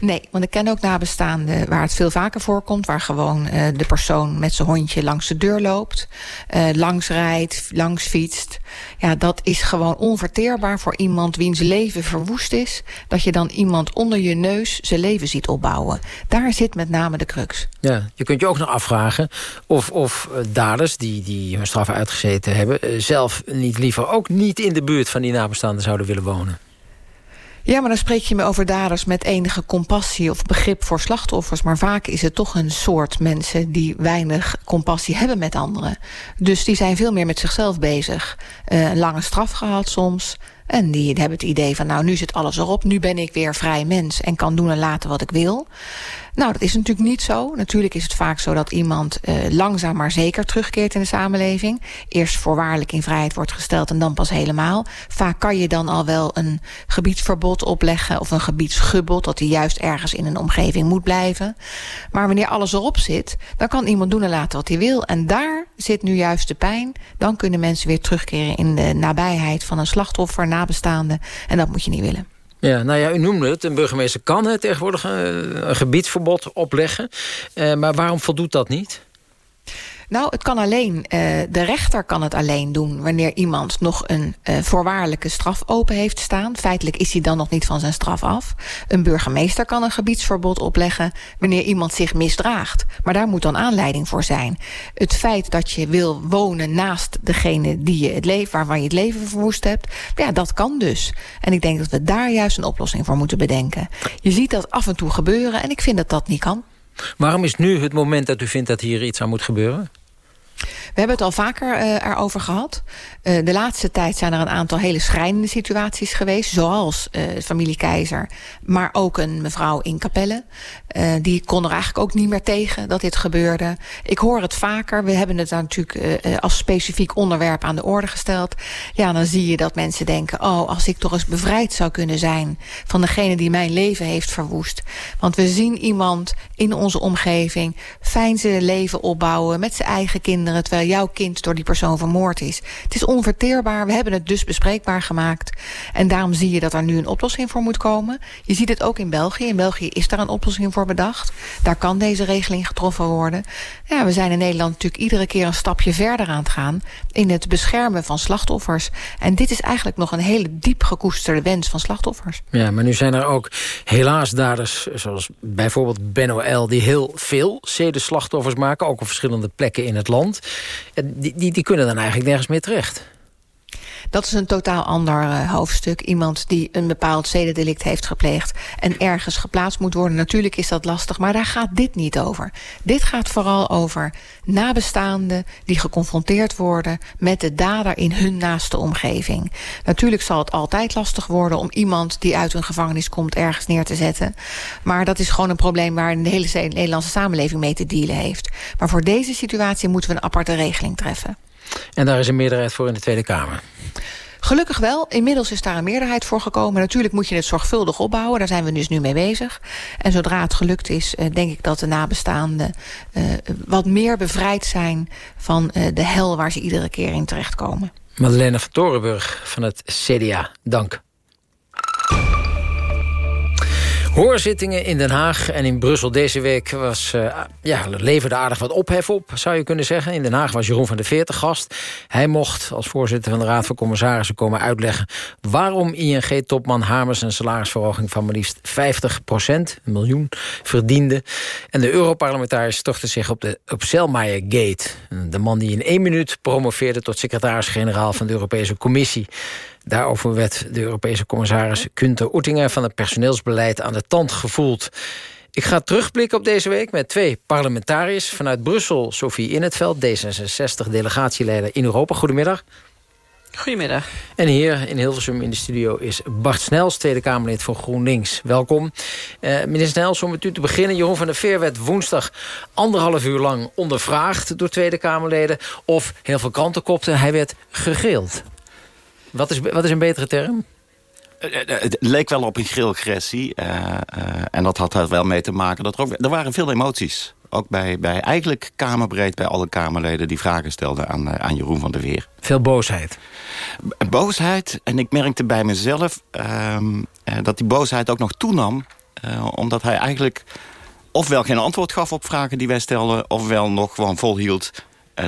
Nee, want ik ken ook nabestaanden waar het veel vaker voorkomt... waar gewoon eh, de persoon met zijn hondje langs de deur loopt... eh, langs rijdt, langs fietst. Ja, dat is gewoon onverteerbaar voor iemand wiens leven verwoest is... dat je dan iemand onder je neus zijn leven ziet opbouwen. Daar zit met name de crux. Ja, je kunt je ook nog afvragen of, of eh, daders die, die hun straf uitgezeten hebben... zelf niet liever ook niet in de buurt van die nabestaanden zouden willen wonen. Ja, maar dan spreek je me over daders met enige compassie of begrip voor slachtoffers. Maar vaak is het toch een soort mensen die weinig compassie hebben met anderen. Dus die zijn veel meer met zichzelf bezig. Eh, lange straf gehad soms. En die hebben het idee van, nou, nu zit alles erop. Nu ben ik weer vrij mens en kan doen en laten wat ik wil. Nou, dat is natuurlijk niet zo. Natuurlijk is het vaak zo dat iemand uh, langzaam maar zeker terugkeert in de samenleving. Eerst voorwaardelijk in vrijheid wordt gesteld en dan pas helemaal. Vaak kan je dan al wel een gebiedsverbod opleggen of een gebiedsgebod... dat hij juist ergens in een omgeving moet blijven. Maar wanneer alles erop zit, dan kan iemand doen en laten wat hij wil. En daar zit nu juist de pijn. Dan kunnen mensen weer terugkeren in de nabijheid van een slachtoffer, nabestaande. En dat moet je niet willen. Ja, nou ja, u noemde het. Een burgemeester kan het tegenwoordig een gebiedsverbod opleggen. Uh, maar waarom voldoet dat niet? Nou, het kan alleen, uh, de rechter kan het alleen doen... wanneer iemand nog een uh, voorwaardelijke straf open heeft staan. Feitelijk is hij dan nog niet van zijn straf af. Een burgemeester kan een gebiedsverbod opleggen... wanneer iemand zich misdraagt. Maar daar moet dan aanleiding voor zijn. Het feit dat je wil wonen naast degene die je het leven, waarvan je het leven verwoest hebt... ja, dat kan dus. En ik denk dat we daar juist een oplossing voor moeten bedenken. Je ziet dat af en toe gebeuren en ik vind dat dat niet kan. Waarom is nu het moment dat u vindt dat hier iets aan moet gebeuren? We hebben het al vaker uh, erover gehad. Uh, de laatste tijd zijn er een aantal hele schrijnende situaties geweest. Zoals uh, familie Keizer. Maar ook een mevrouw in Capelle. die kon er eigenlijk ook niet meer tegen dat dit gebeurde. Ik hoor het vaker. We hebben het natuurlijk als specifiek onderwerp aan de orde gesteld. Ja, dan zie je dat mensen denken... oh, als ik toch eens bevrijd zou kunnen zijn... van degene die mijn leven heeft verwoest. Want we zien iemand in onze omgeving... fijn zijn leven opbouwen met zijn eigen kinderen... terwijl jouw kind door die persoon vermoord is. Het is onverteerbaar. We hebben het dus bespreekbaar gemaakt. En daarom zie je dat er nu een oplossing voor moet komen. Je ziet het ook in België. In België is daar een oplossing voor bedacht. Daar kan deze regeling getroffen worden. Ja, we zijn in Nederland natuurlijk iedere keer een stapje verder aan het gaan... in het beschermen van slachtoffers. En dit is eigenlijk nog een hele diep gekoesterde wens van slachtoffers. Ja, maar nu zijn er ook helaas daders, zoals bijvoorbeeld Ben L... die heel veel zedenslachtoffers maken, ook op verschillende plekken in het land die, die, die kunnen dan eigenlijk nergens meer terecht. Dat is een totaal ander uh, hoofdstuk. Iemand die een bepaald zedendelict heeft gepleegd... en ergens geplaatst moet worden. Natuurlijk is dat lastig, maar daar gaat dit niet over. Dit gaat vooral over nabestaanden die geconfronteerd worden... met de dader in hun naaste omgeving. Natuurlijk zal het altijd lastig worden... om iemand die uit een gevangenis komt ergens neer te zetten. Maar dat is gewoon een probleem... waar de hele Nederlandse samenleving mee te dealen heeft. Maar voor deze situatie moeten we een aparte regeling treffen. En daar is een meerderheid voor in de Tweede Kamer. Gelukkig wel. Inmiddels is daar een meerderheid voor gekomen. Natuurlijk moet je het zorgvuldig opbouwen. Daar zijn we dus nu mee bezig. En zodra het gelukt is, eh, denk ik dat de nabestaanden... Uh, wat meer bevrijd zijn van uh, de hel waar ze iedere keer in terechtkomen. Madeleine van Torenburg van het CDA, dank. Hoorzittingen in Den Haag en in Brussel deze week was, uh, ja, leverde aardig wat ophef op, zou je kunnen zeggen. In Den Haag was Jeroen van der Veertig gast. Hij mocht als voorzitter van de Raad van Commissarissen komen uitleggen... waarom ING-topman Hamers een salarisverhoging van maar liefst 50 procent, een miljoen, verdiende. En de Europarlementariërs stortten zich op de op Selmayr Gate. De man die in één minuut promoveerde tot secretaris-generaal van de Europese Commissie. Daarover werd de Europese commissaris Kunter Oettinger... van het personeelsbeleid aan de tand gevoeld. Ik ga terugblikken op deze week met twee parlementariërs... vanuit Brussel, Sophie Innetveld, D66-delegatieleider in Europa. Goedemiddag. Goedemiddag. En hier in Hilversum in de studio is Bart Snels, Tweede Kamerlid voor GroenLinks. Welkom. Uh, meneer Snels, om met u te beginnen. Jeroen van der Veer werd woensdag anderhalf uur lang ondervraagd... door Tweede Kamerleden. Of heel veel kranten kopten, hij werd gegrild. Wat is, wat is een betere term? Eh, eh, het leek wel op een grillagressie. Uh, uh, en dat had er wel mee te maken. Dat er, ook, er waren veel emoties. Ook bij, bij eigenlijk kamerbreed bij alle Kamerleden... die vragen stelden aan, aan Jeroen van der Weer. Veel boosheid? Boosheid. En ik merkte bij mezelf ehm, dat die boosheid ook nog toenam. omdat hij eigenlijk ofwel geen antwoord gaf op vragen die wij stelden... ofwel nog gewoon volhield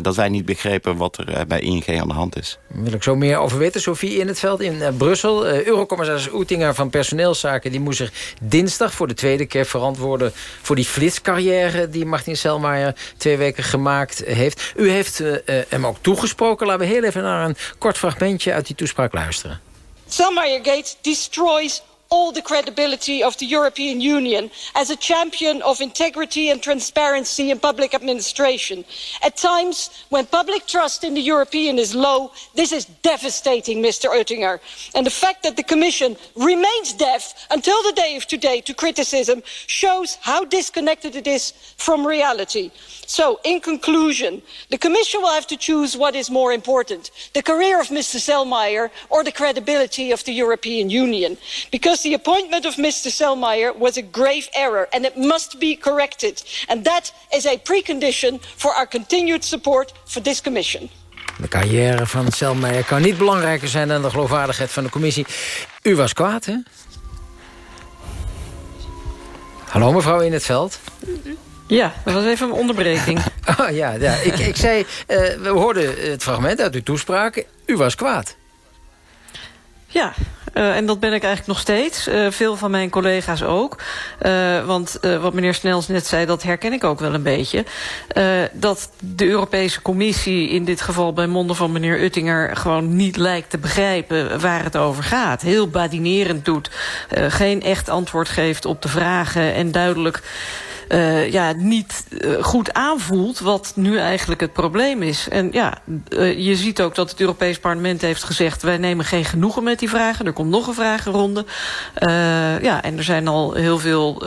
dat wij niet begrepen wat er uh, bij ING aan de hand is. Daar wil ik zo meer over weten. Sophie in het veld in uh, Brussel. Eurocommissaris Oetinger van Personeelszaken... die moest zich dinsdag voor de tweede keer verantwoorden... voor die flitscarrière die Martin Selmayr twee weken gemaakt heeft. U heeft hem ook toegesproken. Laten we heel even naar een kort fragmentje uit die toespraak luisteren. Selmayr Gate destroys all the credibility of the European Union as a champion of integrity and transparency in public administration. At times, when public trust in the European is low, this is devastating, Mr. Oettinger. And the fact that the Commission remains deaf until the day of today to criticism shows how disconnected it is from reality. So, in conclusion, the Commission will have to choose what is more important, the career of Mr. Selmayr or the credibility of the European Union. Because the appointment of Mr. Selmayr was a grave error and it must be corrected. And that is a precondition for our continued support for this Commission. De carrière van Selmayr kan niet belangrijker zijn dan de geloofwaardigheid van de commissie. U was kwaad, hè? Hallo mevrouw in het veld. Ja, dat was even een onderbreking. oh ja, ja. Ik, ik zei, uh, we hoorden het fragment uit uw toespraak. U was kwaad. Ja, uh, en dat ben ik eigenlijk nog steeds. Uh, veel van mijn collega's ook. Uh, want wat meneer Snels net zei, dat herken ik ook wel een beetje. dat de Europese Commissie, in dit geval bij monden van meneer Uttinger... gewoon niet lijkt te begrijpen waar het over gaat. Heel badinerend doet. geen echt antwoord geeft op de vragen en duidelijk uh, ja, niet uh, goed aanvoelt wat nu eigenlijk het probleem is. En ja, uh, je ziet ook dat het Europees Parlement heeft gezegd... wij nemen geen genoegen met die vragen. Er komt nog een vragenronde. ja, en er zijn al heel veel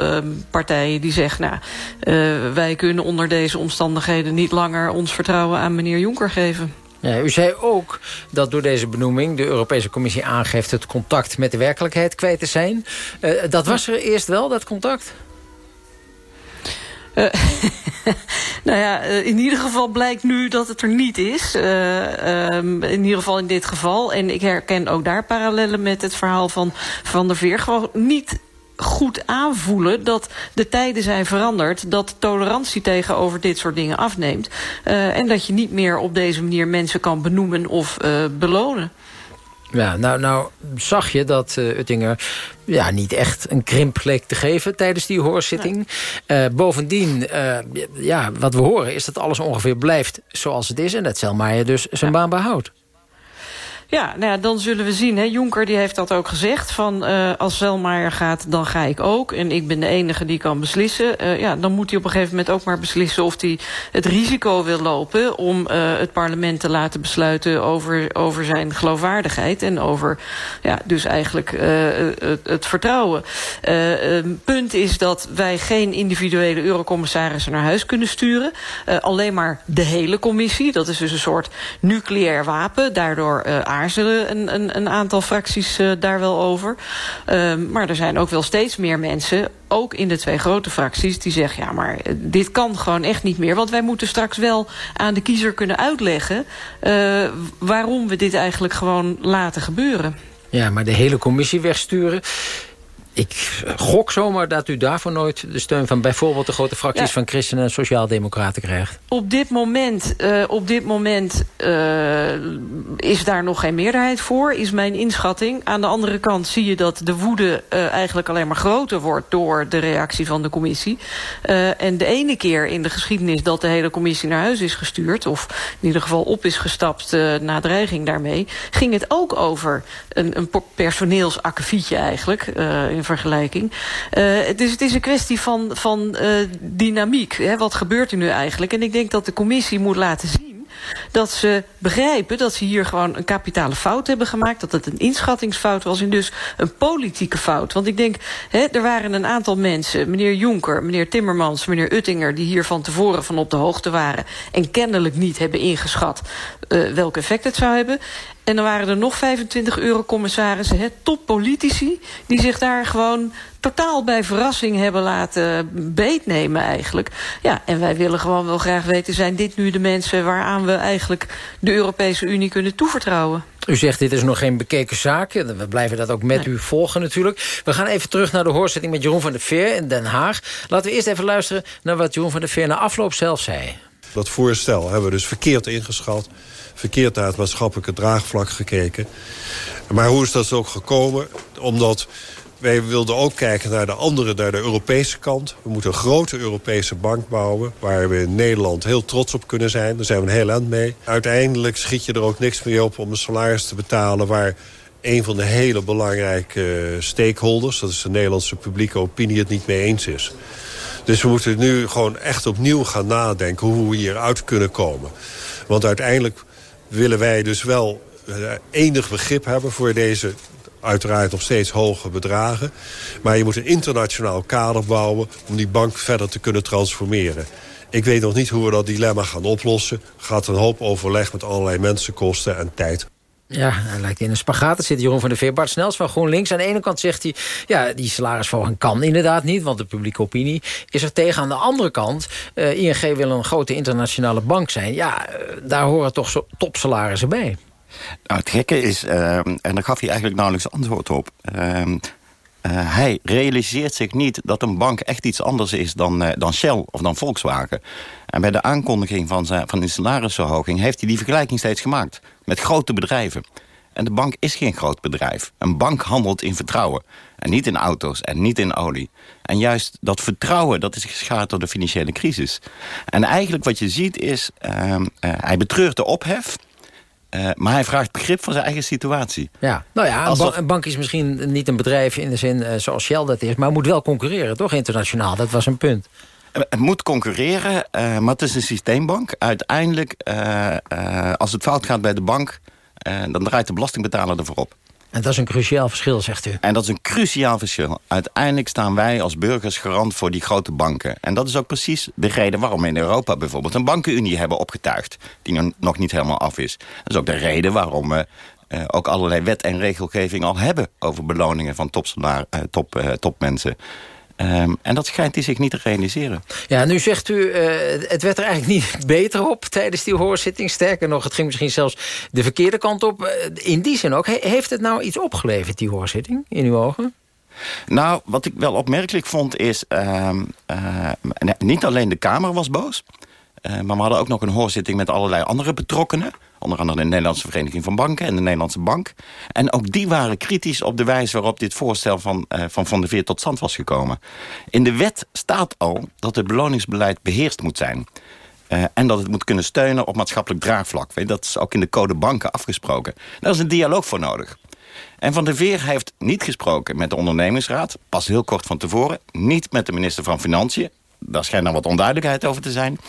partijen die zeggen... nou, wij kunnen onder deze omstandigheden niet langer ons vertrouwen aan meneer Jonker geven. Ja, u zei ook dat door deze benoeming de Europese Commissie aangeeft... het contact met de werkelijkheid kwijt te zijn. dat was er eerst wel, dat contact? Uh, nou ja, uh, in ieder geval blijkt nu dat het er niet is. Uh, um, in ieder geval in dit geval. En ik herken ook daar parallellen met het verhaal van Van der Veer. Gewoon niet goed aanvoelen dat de tijden zijn veranderd... dat tolerantie tegenover dit soort dingen afneemt. En dat je niet meer op deze manier mensen kan benoemen of belonen. Ja, nou, nou zag je dat uh, Uttinger ja, niet echt een krimp leek te geven tijdens die hoorzitting. Uh, bovendien, uh, ja, wat we horen is dat alles ongeveer blijft zoals het is... en dat Selmayr dus zijn ja. baan behoudt. Ja, nou ja, dan zullen we zien. Hè. Jonker die heeft dat ook gezegd. Van uh, als Zelmaier gaat, dan ga ik ook. En ik ben de enige die kan beslissen. Uh, ja, dan moet hij op een gegeven moment ook maar beslissen... of hij het risico wil lopen om uh, het parlement te laten besluiten... over, over zijn geloofwaardigheid en over ja, dus eigenlijk het, het, vertrouwen. punt is dat wij geen individuele eurocommissarissen naar huis kunnen sturen. alleen maar de hele commissie. Dat is dus een soort nucleair wapen. Daardoor aarzelen een, een, een aantal fracties uh, daar wel over. Uh, maar er zijn ook wel steeds meer mensen, ook in de twee grote fracties... die zeggen, ja, maar dit kan gewoon echt niet meer. Want wij moeten straks wel aan de kiezer kunnen uitleggen... Uh, waarom we dit eigenlijk gewoon laten gebeuren. Ja, maar de hele commissie wegsturen ik gok zomaar dat u daarvoor nooit de steun van bijvoorbeeld de grote fracties ja. van Christenen en Sociaaldemocraten krijgt. Op dit moment, uh, op dit moment uh, is daar nog geen meerderheid voor, is mijn inschatting. Aan de andere kant zie je dat de woede uh, eigenlijk alleen maar groter wordt door de reactie van de commissie. en de ene keer in de geschiedenis dat de hele commissie naar huis is gestuurd, of in ieder geval op is gestapt na dreiging daarmee, ging het ook over een, een personeelsakkefietje eigenlijk in vergelijking. Dus het is een kwestie van, van uh, dynamiek. Hè? Wat gebeurt er nu eigenlijk? En ik denk dat de commissie moet laten zien dat ze begrijpen dat ze hier gewoon een kapitale fout hebben gemaakt. Dat het een inschattingsfout was en dus een politieke fout. Want ik denk, hè, er waren een aantal mensen, meneer Jonker, meneer Timmermans, meneer Uttinger... die hier van tevoren van op de hoogte waren en kennelijk niet hebben ingeschat uh, welk effect het zou hebben. En dan waren er nog 25 eurocommissarissen, toppolitici... die zich daar gewoon totaal bij verrassing hebben laten beetnemen eigenlijk. Ja, en wij willen gewoon wel graag weten... zijn dit nu de mensen waaraan we eigenlijk de Europese Unie kunnen toevertrouwen? U zegt dit is nog geen bekeken zaak. We blijven dat ook met nee. u volgen natuurlijk. We gaan even terug naar de hoorzitting met Jeroen van der Veer in Den Haag. Laten we eerst even luisteren naar wat Jeroen van der Veer na afloop zelf zei. Dat voorstel hebben we dus verkeerd ingeschat verkeerd naar het maatschappelijke draagvlak gekeken. Maar hoe is dat ook gekomen? Omdat wij wilden ook kijken naar de andere, naar de Europese kant. We moeten een grote Europese bank bouwen... waar we in Nederland heel trots op kunnen zijn. Daar zijn we een heel eind mee. Uiteindelijk schiet je er ook niks meer op om een salaris te betalen... waar een van de hele belangrijke stakeholders... dat is de Nederlandse publieke opinie, het niet mee eens is. Dus we moeten nu gewoon echt opnieuw gaan nadenken... hoe we hieruit kunnen komen. Want uiteindelijk willen wij dus wel eh, enig begrip hebben... voor deze uiteraard nog steeds hoge bedragen. Maar je moet een internationaal kader bouwen... om die bank verder te kunnen transformeren. Ik weet nog niet hoe we dat dilemma gaan oplossen. Gaat een hoop overleg met allerlei mensen kosten en tijd. Ja, hij lijkt in een spagaat zitten, Jeroen van der Veer. Bart Snels van GroenLinks. Aan de ene kant zegt hij... ja, die salarisverhoging kan inderdaad niet... want de publieke opinie is er tegen. Aan de andere kant, uh, ING wil een grote internationale bank zijn. Ja, uh, daar horen toch topsalarissen bij. Nou, het gekke is, uh, en daar gaf hij eigenlijk nauwelijks antwoord op... Uh, hij realiseert zich niet dat een bank echt iets anders is dan, dan Shell of dan Volkswagen. En bij de aankondiging van, zijn, van die salarisverhoging heeft hij die vergelijking steeds gemaakt. Met grote bedrijven. En de bank is geen groot bedrijf. Een bank handelt in vertrouwen. En niet in auto's en niet in olie. En juist dat vertrouwen, dat is geschaad door de financiële crisis. En eigenlijk wat je ziet is, uh, uh, hij betreurt de ophef... Uh, maar hij vraagt begrip van zijn eigen situatie. Ja, nou ja, een, ba een, bank is misschien niet een bedrijf in de zin uh, zoals Shell dat is... maar moet wel concurreren, toch, internationaal? Dat was een punt. Het moet concurreren, uh, maar het is een systeembank. Uiteindelijk, als het fout gaat bij de bank... dan draait de belastingbetaler ervoor op. En dat is een cruciaal verschil, zegt u. En dat is een cruciaal verschil. Uiteindelijk staan wij als burgers garant voor die grote banken. En dat is ook precies de reden waarom we in Europa bijvoorbeeld... een bankenunie hebben opgetuigd, die nog niet helemaal af is. Dat is ook de reden waarom we uh, ook allerlei wet en regelgeving al hebben... over beloningen van uh, top, uh, topmensen. Um, en dat schijnt hij zich niet te realiseren. Ja, nu zegt u, uh, het werd er eigenlijk niet beter op tijdens die hoorzitting. Sterker nog, het ging misschien zelfs de verkeerde kant op. In die zin ook. He heeft het nou iets opgeleverd, die hoorzitting, in uw ogen? Nou, wat ik wel opmerkelijk vond is... Uh, uh, niet alleen de Kamer was boos... Uh, maar we hadden ook nog een hoorzitting met allerlei andere betrokkenen. Onder andere de Nederlandse Vereniging van Banken en de Nederlandse Bank. En ook die waren kritisch op de wijze waarop dit voorstel van uh, Van, van der Veer tot stand was gekomen. In de wet staat al dat het beloningsbeleid beheerst moet zijn. Uh, en dat het moet kunnen steunen op maatschappelijk draagvlak. Dat is ook in de code banken afgesproken. Daar is een dialoog voor nodig. En Van der Veer heeft niet gesproken met de ondernemingsraad. Pas heel kort van tevoren. Niet met de minister van Financiën daar schijnt dan wat onduidelijkheid over te zijn.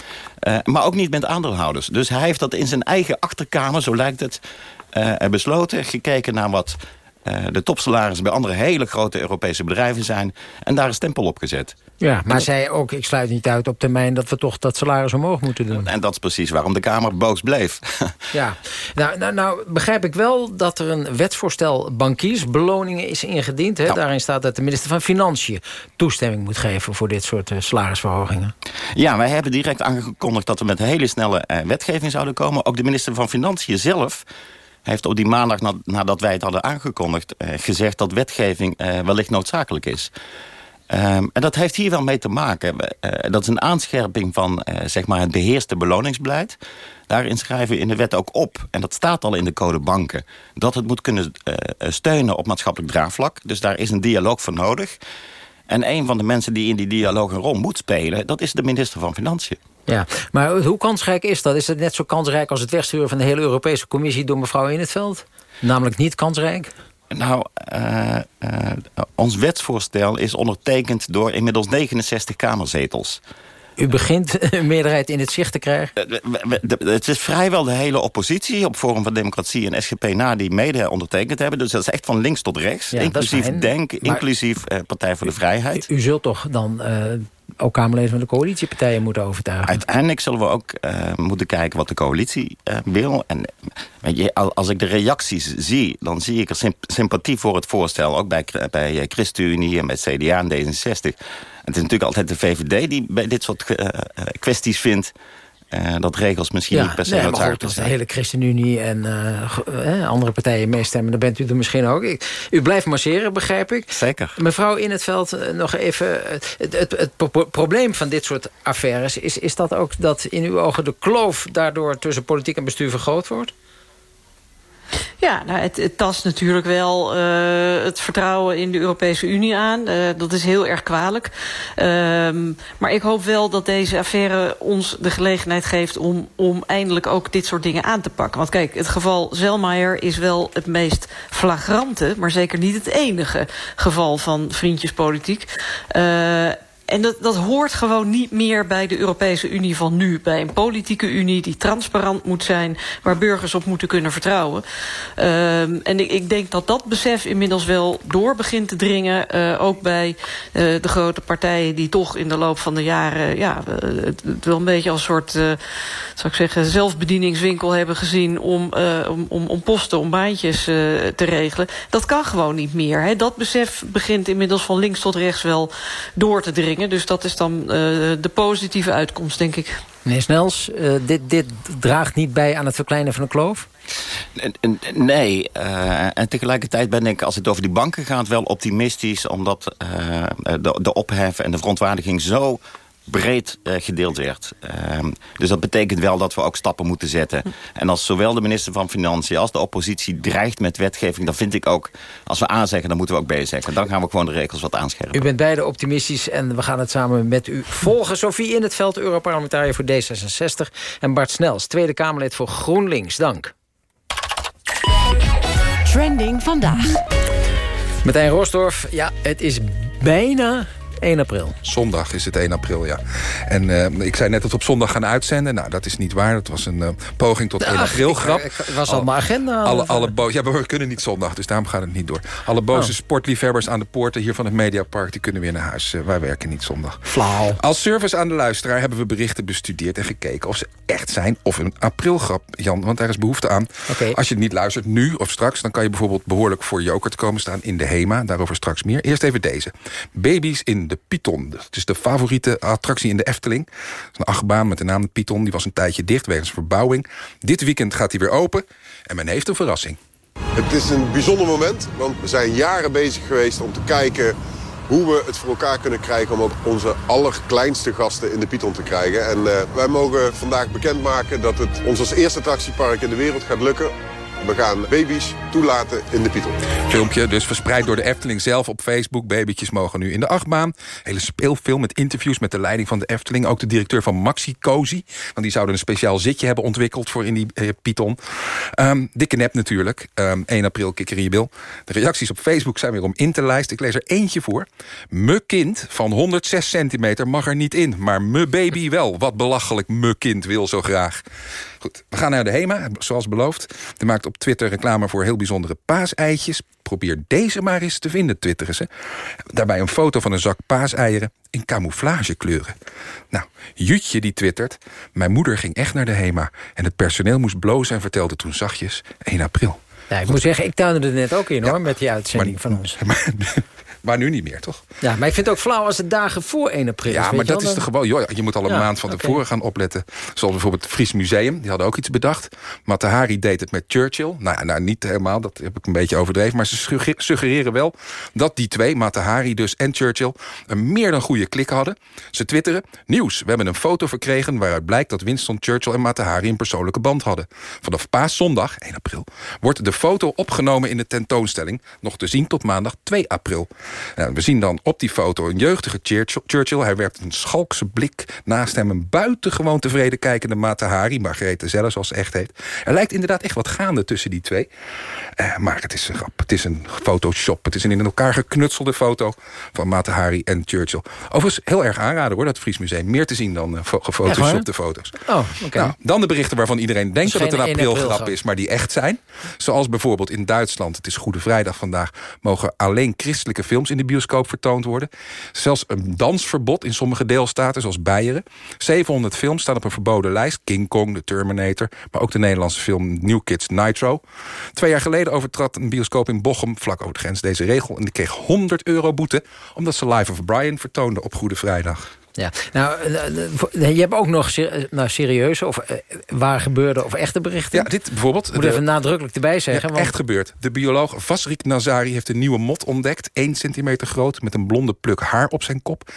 Uh, maar ook niet met aandeelhouders. Dus hij heeft dat in zijn eigen achterkamer, zo lijkt het, uh, besloten. Gekeken naar wat uh, de topsalarissen bij andere hele grote Europese bedrijven zijn. En daar een stempel op gezet. Ja, maar zij ook, ik sluit niet uit op termijn... dat we toch dat salaris omhoog moeten doen. En dat is precies waarom de Kamer boos bleef. ja, nou, nou, nou begrijp ik wel dat er een wetsvoorstel bankiersbeloningen is ingediend. Hè? Daarin staat dat de minister van Financiën toestemming moet geven... voor dit soort uh, salarisverhogingen. Ja, wij hebben direct aangekondigd dat we met hele snelle uh, wetgeving zouden komen. Ook de minister van Financiën zelf heeft op die maandag nadat wij het hadden aangekondigd... Uh, gezegd dat wetgeving uh, wellicht noodzakelijk is. Um, en dat heeft hier wel mee te maken. Uh, dat is een aanscherping van zeg maar het beheerste beloningsbeleid. Daarin schrijven we in de wet ook op, en dat staat al in de code banken... dat het moet kunnen steunen op maatschappelijk draagvlak. Dus daar is een dialoog voor nodig. En een van de mensen die in die dialoog een rol moet spelen... dat is de minister van Financiën. Ja, maar hoe kansrijk is dat? Is het net zo kansrijk als het wegsturen van de hele Europese Commissie... door mevrouw In het Veld? Namelijk niet kansrijk? Nou, uh, uh, ons wetsvoorstel is ondertekend door inmiddels 69 kamerzetels. U begint een meerderheid in het zicht te krijgen? Het is vrijwel de hele oppositie op Forum van Democratie en SGP na die mede ondertekend hebben. Dus dat is echt van links tot rechts. Ja, inclusief DENK, maar inclusief Partij voor de Vrijheid. U, u zult toch dan uh, ook Kamerleden van de coalitiepartijen moeten overtuigen? Uiteindelijk zullen we ook uh, moeten kijken wat de coalitie wil. En als ik de reacties zie, dan zie ik er symp sympathie voor het voorstel. Ook bij, bij ChristenUnie en bij CDA en D66. Het is natuurlijk altijd de VVD die bij dit soort kwesties vindt... Uh, dat regels misschien ja, niet per se nee, zijn. Als de hele ChristenUnie en uh, andere partijen meestemmen... dan bent u er misschien ook. Ik, u blijft marcheren, begrijp ik. Zeker. Mevrouw In het Veld, nog even... Het, het, het, het pro probleem van dit soort affaires... Is, is dat ook dat in uw ogen de kloof... daardoor tussen politiek en bestuur vergroot wordt? Ja, nou, het, tast natuurlijk wel uh, het vertrouwen in de Europese Unie aan. Uh, dat is heel erg kwalijk. Um, maar ik hoop wel dat deze affaire ons de gelegenheid geeft... om, om eindelijk ook dit soort dingen aan te pakken. Want kijk, het geval Zelmaier is wel het meest flagrante... maar zeker niet het enige geval van vriendjespolitiek. Uh, en dat, dat hoort gewoon niet meer bij de Europese Unie van nu. Bij een politieke Unie die transparant moet zijn... waar burgers op moeten kunnen vertrouwen. Uh, en ik, ik, denk dat dat besef inmiddels wel door begint te dringen. Uh, ook bij uh, de grote partijen die toch in de loop van de jaren... ja, het, het wel een beetje als soort zou ik zeggen, zelfbedieningswinkel hebben gezien... om, om, om, om, posten, om baantjes te regelen. Dat kan gewoon niet meer. Hè. Dat besef begint inmiddels van links tot rechts wel door te dringen. Dus dat is dan uh, de positieve uitkomst, denk ik. Meneer Snels, uh, dit, dit draagt niet bij aan het verkleinen van de kloof? Nee, uh, en tegelijkertijd ben ik, als het over die banken gaat... wel optimistisch, omdat de, de ophef en de verontwaardiging zo breed uh, gedeeld werd. Uh, dus dat betekent wel dat we ook stappen moeten zetten. En als zowel de minister van Financiën als de oppositie dreigt met wetgeving... dan vind ik ook, als we A zeggen, dan moeten we ook B zeggen. Dan gaan we gewoon de regels wat aanscherpen. U bent beide optimistisch en we gaan het samen met u volgen. Sophie in het veld, Europarlementariër voor D66. En Bart Snels, Tweede Kamerlid voor GroenLinks. Dank. Trending vandaag. Martijn Rosdorf, ja, het is bijna 1 april. Zondag is het 1 april, ja. En uh, ik zei net dat we op zondag gaan uitzenden. Nou, dat is niet waar. Dat was een uh, poging tot 1 april grap. Ik, ik was al mijn agenda. Alle, alle boos, ja, maar we kunnen niet zondag, dus daarom gaat het niet door. Alle boze oh. sportliefhebbers aan de poorten hier van het Mediapark... die kunnen weer naar huis. Uh, wij werken niet zondag. Flauw. Als service aan de luisteraar hebben we berichten bestudeerd... en gekeken of ze echt zijn of een aprilgrap, Jan. Want daar is behoefte aan. Okay. Als je het niet luistert nu of straks... dan kan je bijvoorbeeld behoorlijk voor joker te komen staan in de HEMA. Daarover straks meer. Eerst even deze. Baby's in de Python. Dat is de favoriete attractie in de Efteling. Een achtbaan met de naam de Python. Die was een tijdje dicht wegens verbouwing. Dit weekend gaat hij weer open. En men heeft een verrassing. Het is een bijzonder moment. Want we zijn jaren bezig geweest om te kijken hoe we het voor elkaar kunnen krijgen... om ook onze allerkleinste gasten in de Python te krijgen. En uh, wij mogen vandaag bekendmaken dat het ons als eerste attractiepark in de wereld gaat lukken we gaan baby's toelaten in de Python. Filmpje dus verspreid door de Efteling zelf op Facebook. Babytjes mogen nu in de achtbaan. Hele speelfilm met interviews met de leiding van de Efteling. Ook de directeur van Maxi Cozy. Want die zouden een speciaal zitje hebben ontwikkeld voor in die eh, Python. Um, dikke nep natuurlijk. Um, 1 april kikker. De reacties op Facebook zijn weer om in te lijsten. Ik lees er eentje voor. Me kind van 106 centimeter mag er niet in. Maar me baby wel. Wat belachelijk me kind wil zo graag. Goed, we gaan naar de HEMA, zoals beloofd. Die maakt op Twitter reclame voor heel bijzondere paaseitjes. Probeer deze maar eens te vinden, twitteren ze. Daarbij een foto van een zak paaseieren in camouflagekleuren. Nou, Jutje die twittert... Mijn moeder ging echt naar de HEMA... en het personeel moest blozen en vertelde toen zachtjes 1 april. Ja, ik moet zeggen, ik tuinde er net ook in hoor, met die uitzending van ons. Maar nu niet meer, toch? Ja, maar ik vind het ook flauw als het dagen voor 1 april Ja, maar dat is de gewoon... Joh, je moet al een ja, maand van okay. tevoren gaan opletten. Zoals bijvoorbeeld het Fries Museum. Die hadden ook iets bedacht. Matahari deed het met Churchill. Nou, nou, niet helemaal. Dat heb ik een beetje overdreven. Maar ze suggereren wel dat die twee, Matahari dus en Churchill... een meer dan goede klik hadden. Ze twitteren. Nieuws. We hebben een foto verkregen waaruit blijkt dat Winston Churchill en Matahari... een persoonlijke band hadden. Vanaf paaszondag, 1 april, wordt de foto opgenomen in de tentoonstelling. Nog te zien tot maandag 2 april. Nou, we zien dan op die foto een jeugdige Churchill. Hij werd een schalkse blik. Naast hem een buitengewoon tevreden kijkende Matahari. Margarethe zelfs als echt heet. Er lijkt inderdaad echt wat gaande tussen die twee. Uh, maar het is een grap. Het is een photoshop. Het is een in elkaar geknutselde foto van Matahari en Churchill. Overigens heel erg aanraden hoor, dat Fries Museum. Meer te zien dan uh, gefotoshopte foto's. Oh, okay. nou, dan de berichten waarvan iedereen denkt dat het een aprilgrap april is, maar die echt zijn. Zoals bijvoorbeeld in Duitsland, het is Goede Vrijdag vandaag... mogen alleen christelijke films in de bioscoop vertoond worden. Zelfs een dansverbod in sommige deelstaten, zoals Beieren. 700 films staan op een verboden lijst. King Kong, The Terminator, maar ook de Nederlandse film New Kids Nitro. Twee jaar geleden overtrad een bioscoop in Bochum, vlak over de grens, deze regel. En die kreeg 100 euro boete, omdat ze Life of Brian vertoonden op Goede Vrijdag. Ja, nou, je hebt ook nog nou, serieuze of waar gebeurde of echte berichten. Ja, dit bijvoorbeeld. Moet even nadrukkelijk erbij zeggen. Ja, want... Echt gebeurd. De bioloog Vasrik Nazari heeft een nieuwe mot ontdekt. 1 centimeter groot, met een blonde pluk haar op zijn kop.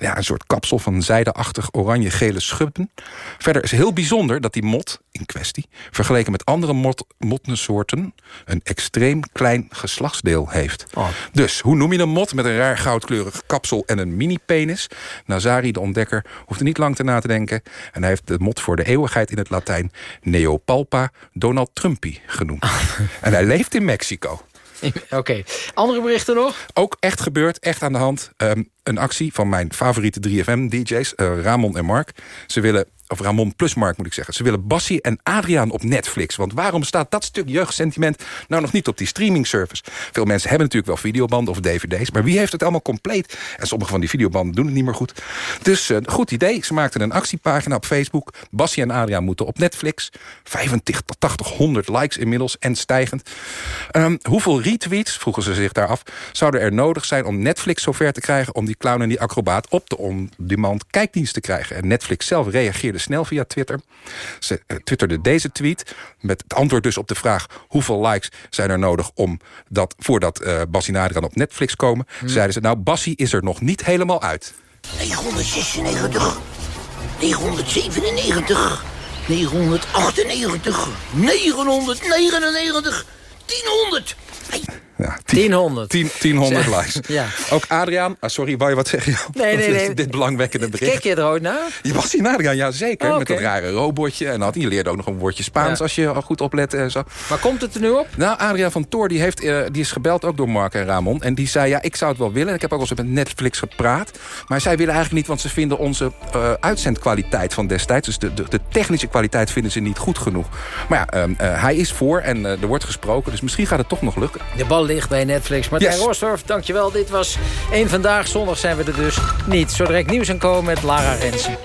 Ja, een soort kapsel van zijdeachtig oranje-gele schubben. Verder is heel bijzonder dat die mot in kwestie... vergeleken met andere mot mottensoorten... een extreem klein geslachtsdeel heeft. Dus, hoe noem je een mot met een raar goudkleurig kapsel en een mini-penis? Nazari, de ontdekker, hoeft er niet lang te na te denken... en hij heeft de mot voor de eeuwigheid in het Latijn... Neopalpa Donald Trumpi genoemd. en hij leeft in Mexico. Oké, andere berichten nog? Ook echt gebeurd, echt aan de hand. Ehm, een actie van mijn favoriete 3FM-dj's, uh, Ramon en Mark. Ze willen of Ramon plus Mark moet ik zeggen. Ze willen Bassie en Adriaan op Netflix. Want waarom staat dat stuk jeugdsentiment nou nog niet op die streaming service? Veel mensen hebben natuurlijk wel videobanden of dvd's. Maar wie heeft het allemaal compleet? En sommige van die videobanden doen het niet meer goed. Dus uh, goed idee. Ze maakten een actiepagina op Facebook. Bassie en Adriaan moeten op Netflix. 85 tot 80, 100 likes inmiddels en stijgend. Um, hoeveel retweets, vroegen ze zich daar af... zouden er nodig zijn om Netflix zover te krijgen... om die clown en die acrobaat op de on-demand kijkdienst te krijgen? En Netflix zelf reageerde snel via Twitter. Ze uh, twitterde deze tweet met het antwoord dus op de vraag... hoeveel likes zijn er nodig om dat, voordat uh, Bassie Nadran op Netflix komen. Hmm. Zeiden ze, nou Bassie is er nog niet helemaal uit. 996, 997, 998, 999, 1000. Ja, 1000. 10, 1000 likes. Ja. Ook Adriaan, ah, sorry, wou je wat zeggen? Nee, nee, nee. dit belangwekkende bericht. Kijk je er ooit naar? Je was hier Adriaan, ja zeker. Oh, met dat rare robotje. En had, je leerde ook nog een woordje Spaans Ja. als je al goed oplette en zo. Maar komt het er nu op? Nou, Adriaan van Toor die heeft, eh, die is gebeld ook door Mark en Ramon. En die zei, ja, ik zou het wel willen. Ik heb ook al eens met Netflix gepraat. Maar zij willen eigenlijk niet, want ze vinden onze eh, uitzendkwaliteit van destijds... dus de, de, de technische kwaliteit vinden ze niet goed genoeg. Maar ja, ehm, eh, hij is voor en er wordt gesproken. Dus misschien gaat het toch nog lukken. De bal ligt bij Netflix. Martijn Yes. Dankjewel. Dit was één Vandaag. Zondag zijn we er dus niet. Zo direct nieuws en komen met Lara Rensen.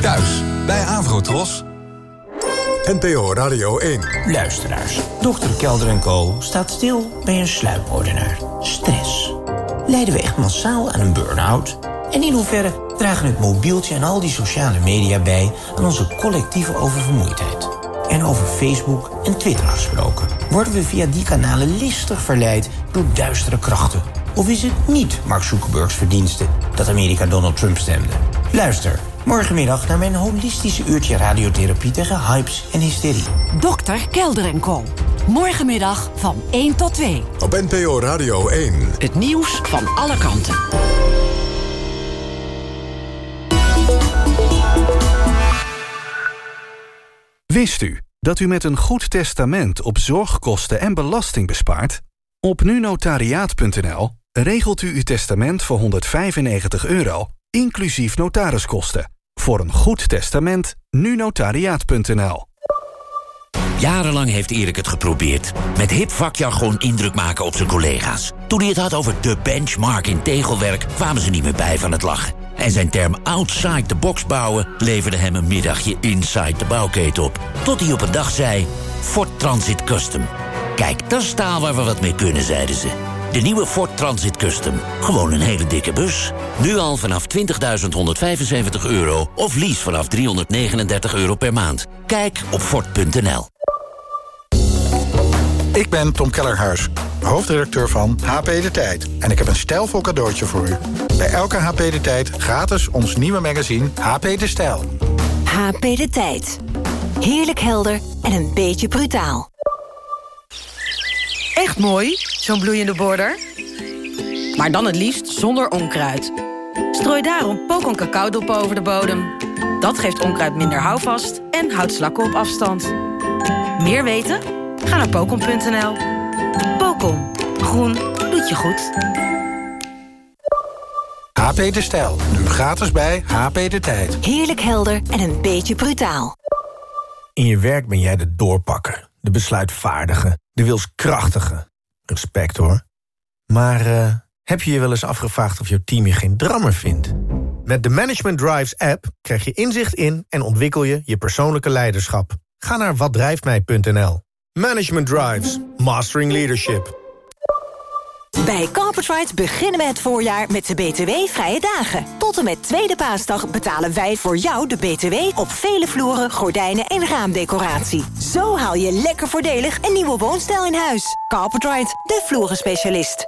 Thuis bij Avrotros. NPO Radio 1. Luisteraars, dokter Kelder en Co. staat stil bij een sluipmoordenaar. Stress. Lijden we echt massaal aan een burn-out? En in hoeverre dragen het mobieltje en al die sociale media bij... aan onze collectieve oververmoeidheid? En over Facebook en Twitter gesproken. Worden we via die kanalen listig verleid door duistere krachten? Of is het niet Mark Zuckerbergs verdienste dat Amerika Donald Trump stemde? Luister morgenmiddag naar mijn holistische uurtje radiotherapie tegen hypes en hysterie. Dokter Kelder en Co. Morgenmiddag van 1 tot 2. Op NPO Radio 1. Het nieuws van alle kanten. Wist u dat u met een goed testament op zorgkosten en belasting bespaart? Op nunotariaat.nl regelt u uw testament voor 195 euro, inclusief notariskosten. Voor een goed testament, nunotariaat.nl. Jarenlang heeft Erik het geprobeerd. Met hip vakjargon indruk maken op zijn collega's. Toen hij het had over de benchmark in tegelwerk... kwamen ze niet meer bij van het lachen. En zijn term outside the box bouwen... leverde hem een middagje inside de bouwketen op. Tot hij op een dag zei... Ford Transit Custom. Kijk, dat is taal waar we wat mee kunnen, zeiden ze. De nieuwe Ford Transit Custom. Gewoon een hele dikke bus. Nu al vanaf 20.175 euro of lease vanaf 339 euro per maand. Kijk op Ford.nl. Ik ben Tom Kellerhuis, hoofdredacteur van HP De Tijd. En ik heb een stijlvol cadeautje voor u. Bij elke HP De Tijd gratis ons nieuwe magazine HP De Stijl. HP De Tijd. Heerlijk helder en een beetje brutaal. Echt mooi, zo'n bloeiende border. Maar dan het liefst zonder onkruid. Strooi daarom pokon cacaodop over de bodem. Dat geeft onkruid minder houvast en houdt slakken op afstand. Meer weten? Ga naar pokon.nl. Pokon. Groen doet je goed. HP De Stijl, nu gratis bij HP De Tijd. Heerlijk helder en een beetje brutaal. In je werk ben jij de doorpakker, de besluitvaardige, de wilskrachtige. Respect hoor. Maar eh, heb je je wel eens afgevraagd of jouw team je geen drammer vindt? Met de Management Drives app krijg je inzicht in en ontwikkel je je persoonlijke leiderschap. Ga naar watdrijftmij.nl. Management Drives, Mastering Leadership. Bij Carpetright beginnen we het voorjaar met de BTW-vrije dagen. Tot en met tweede paasdag betalen wij voor jou de BTW... op vele vloeren, gordijnen en raamdecoratie. Zo haal je lekker voordelig een nieuwe woonstijl in huis. Carpetright, de vloeren specialist.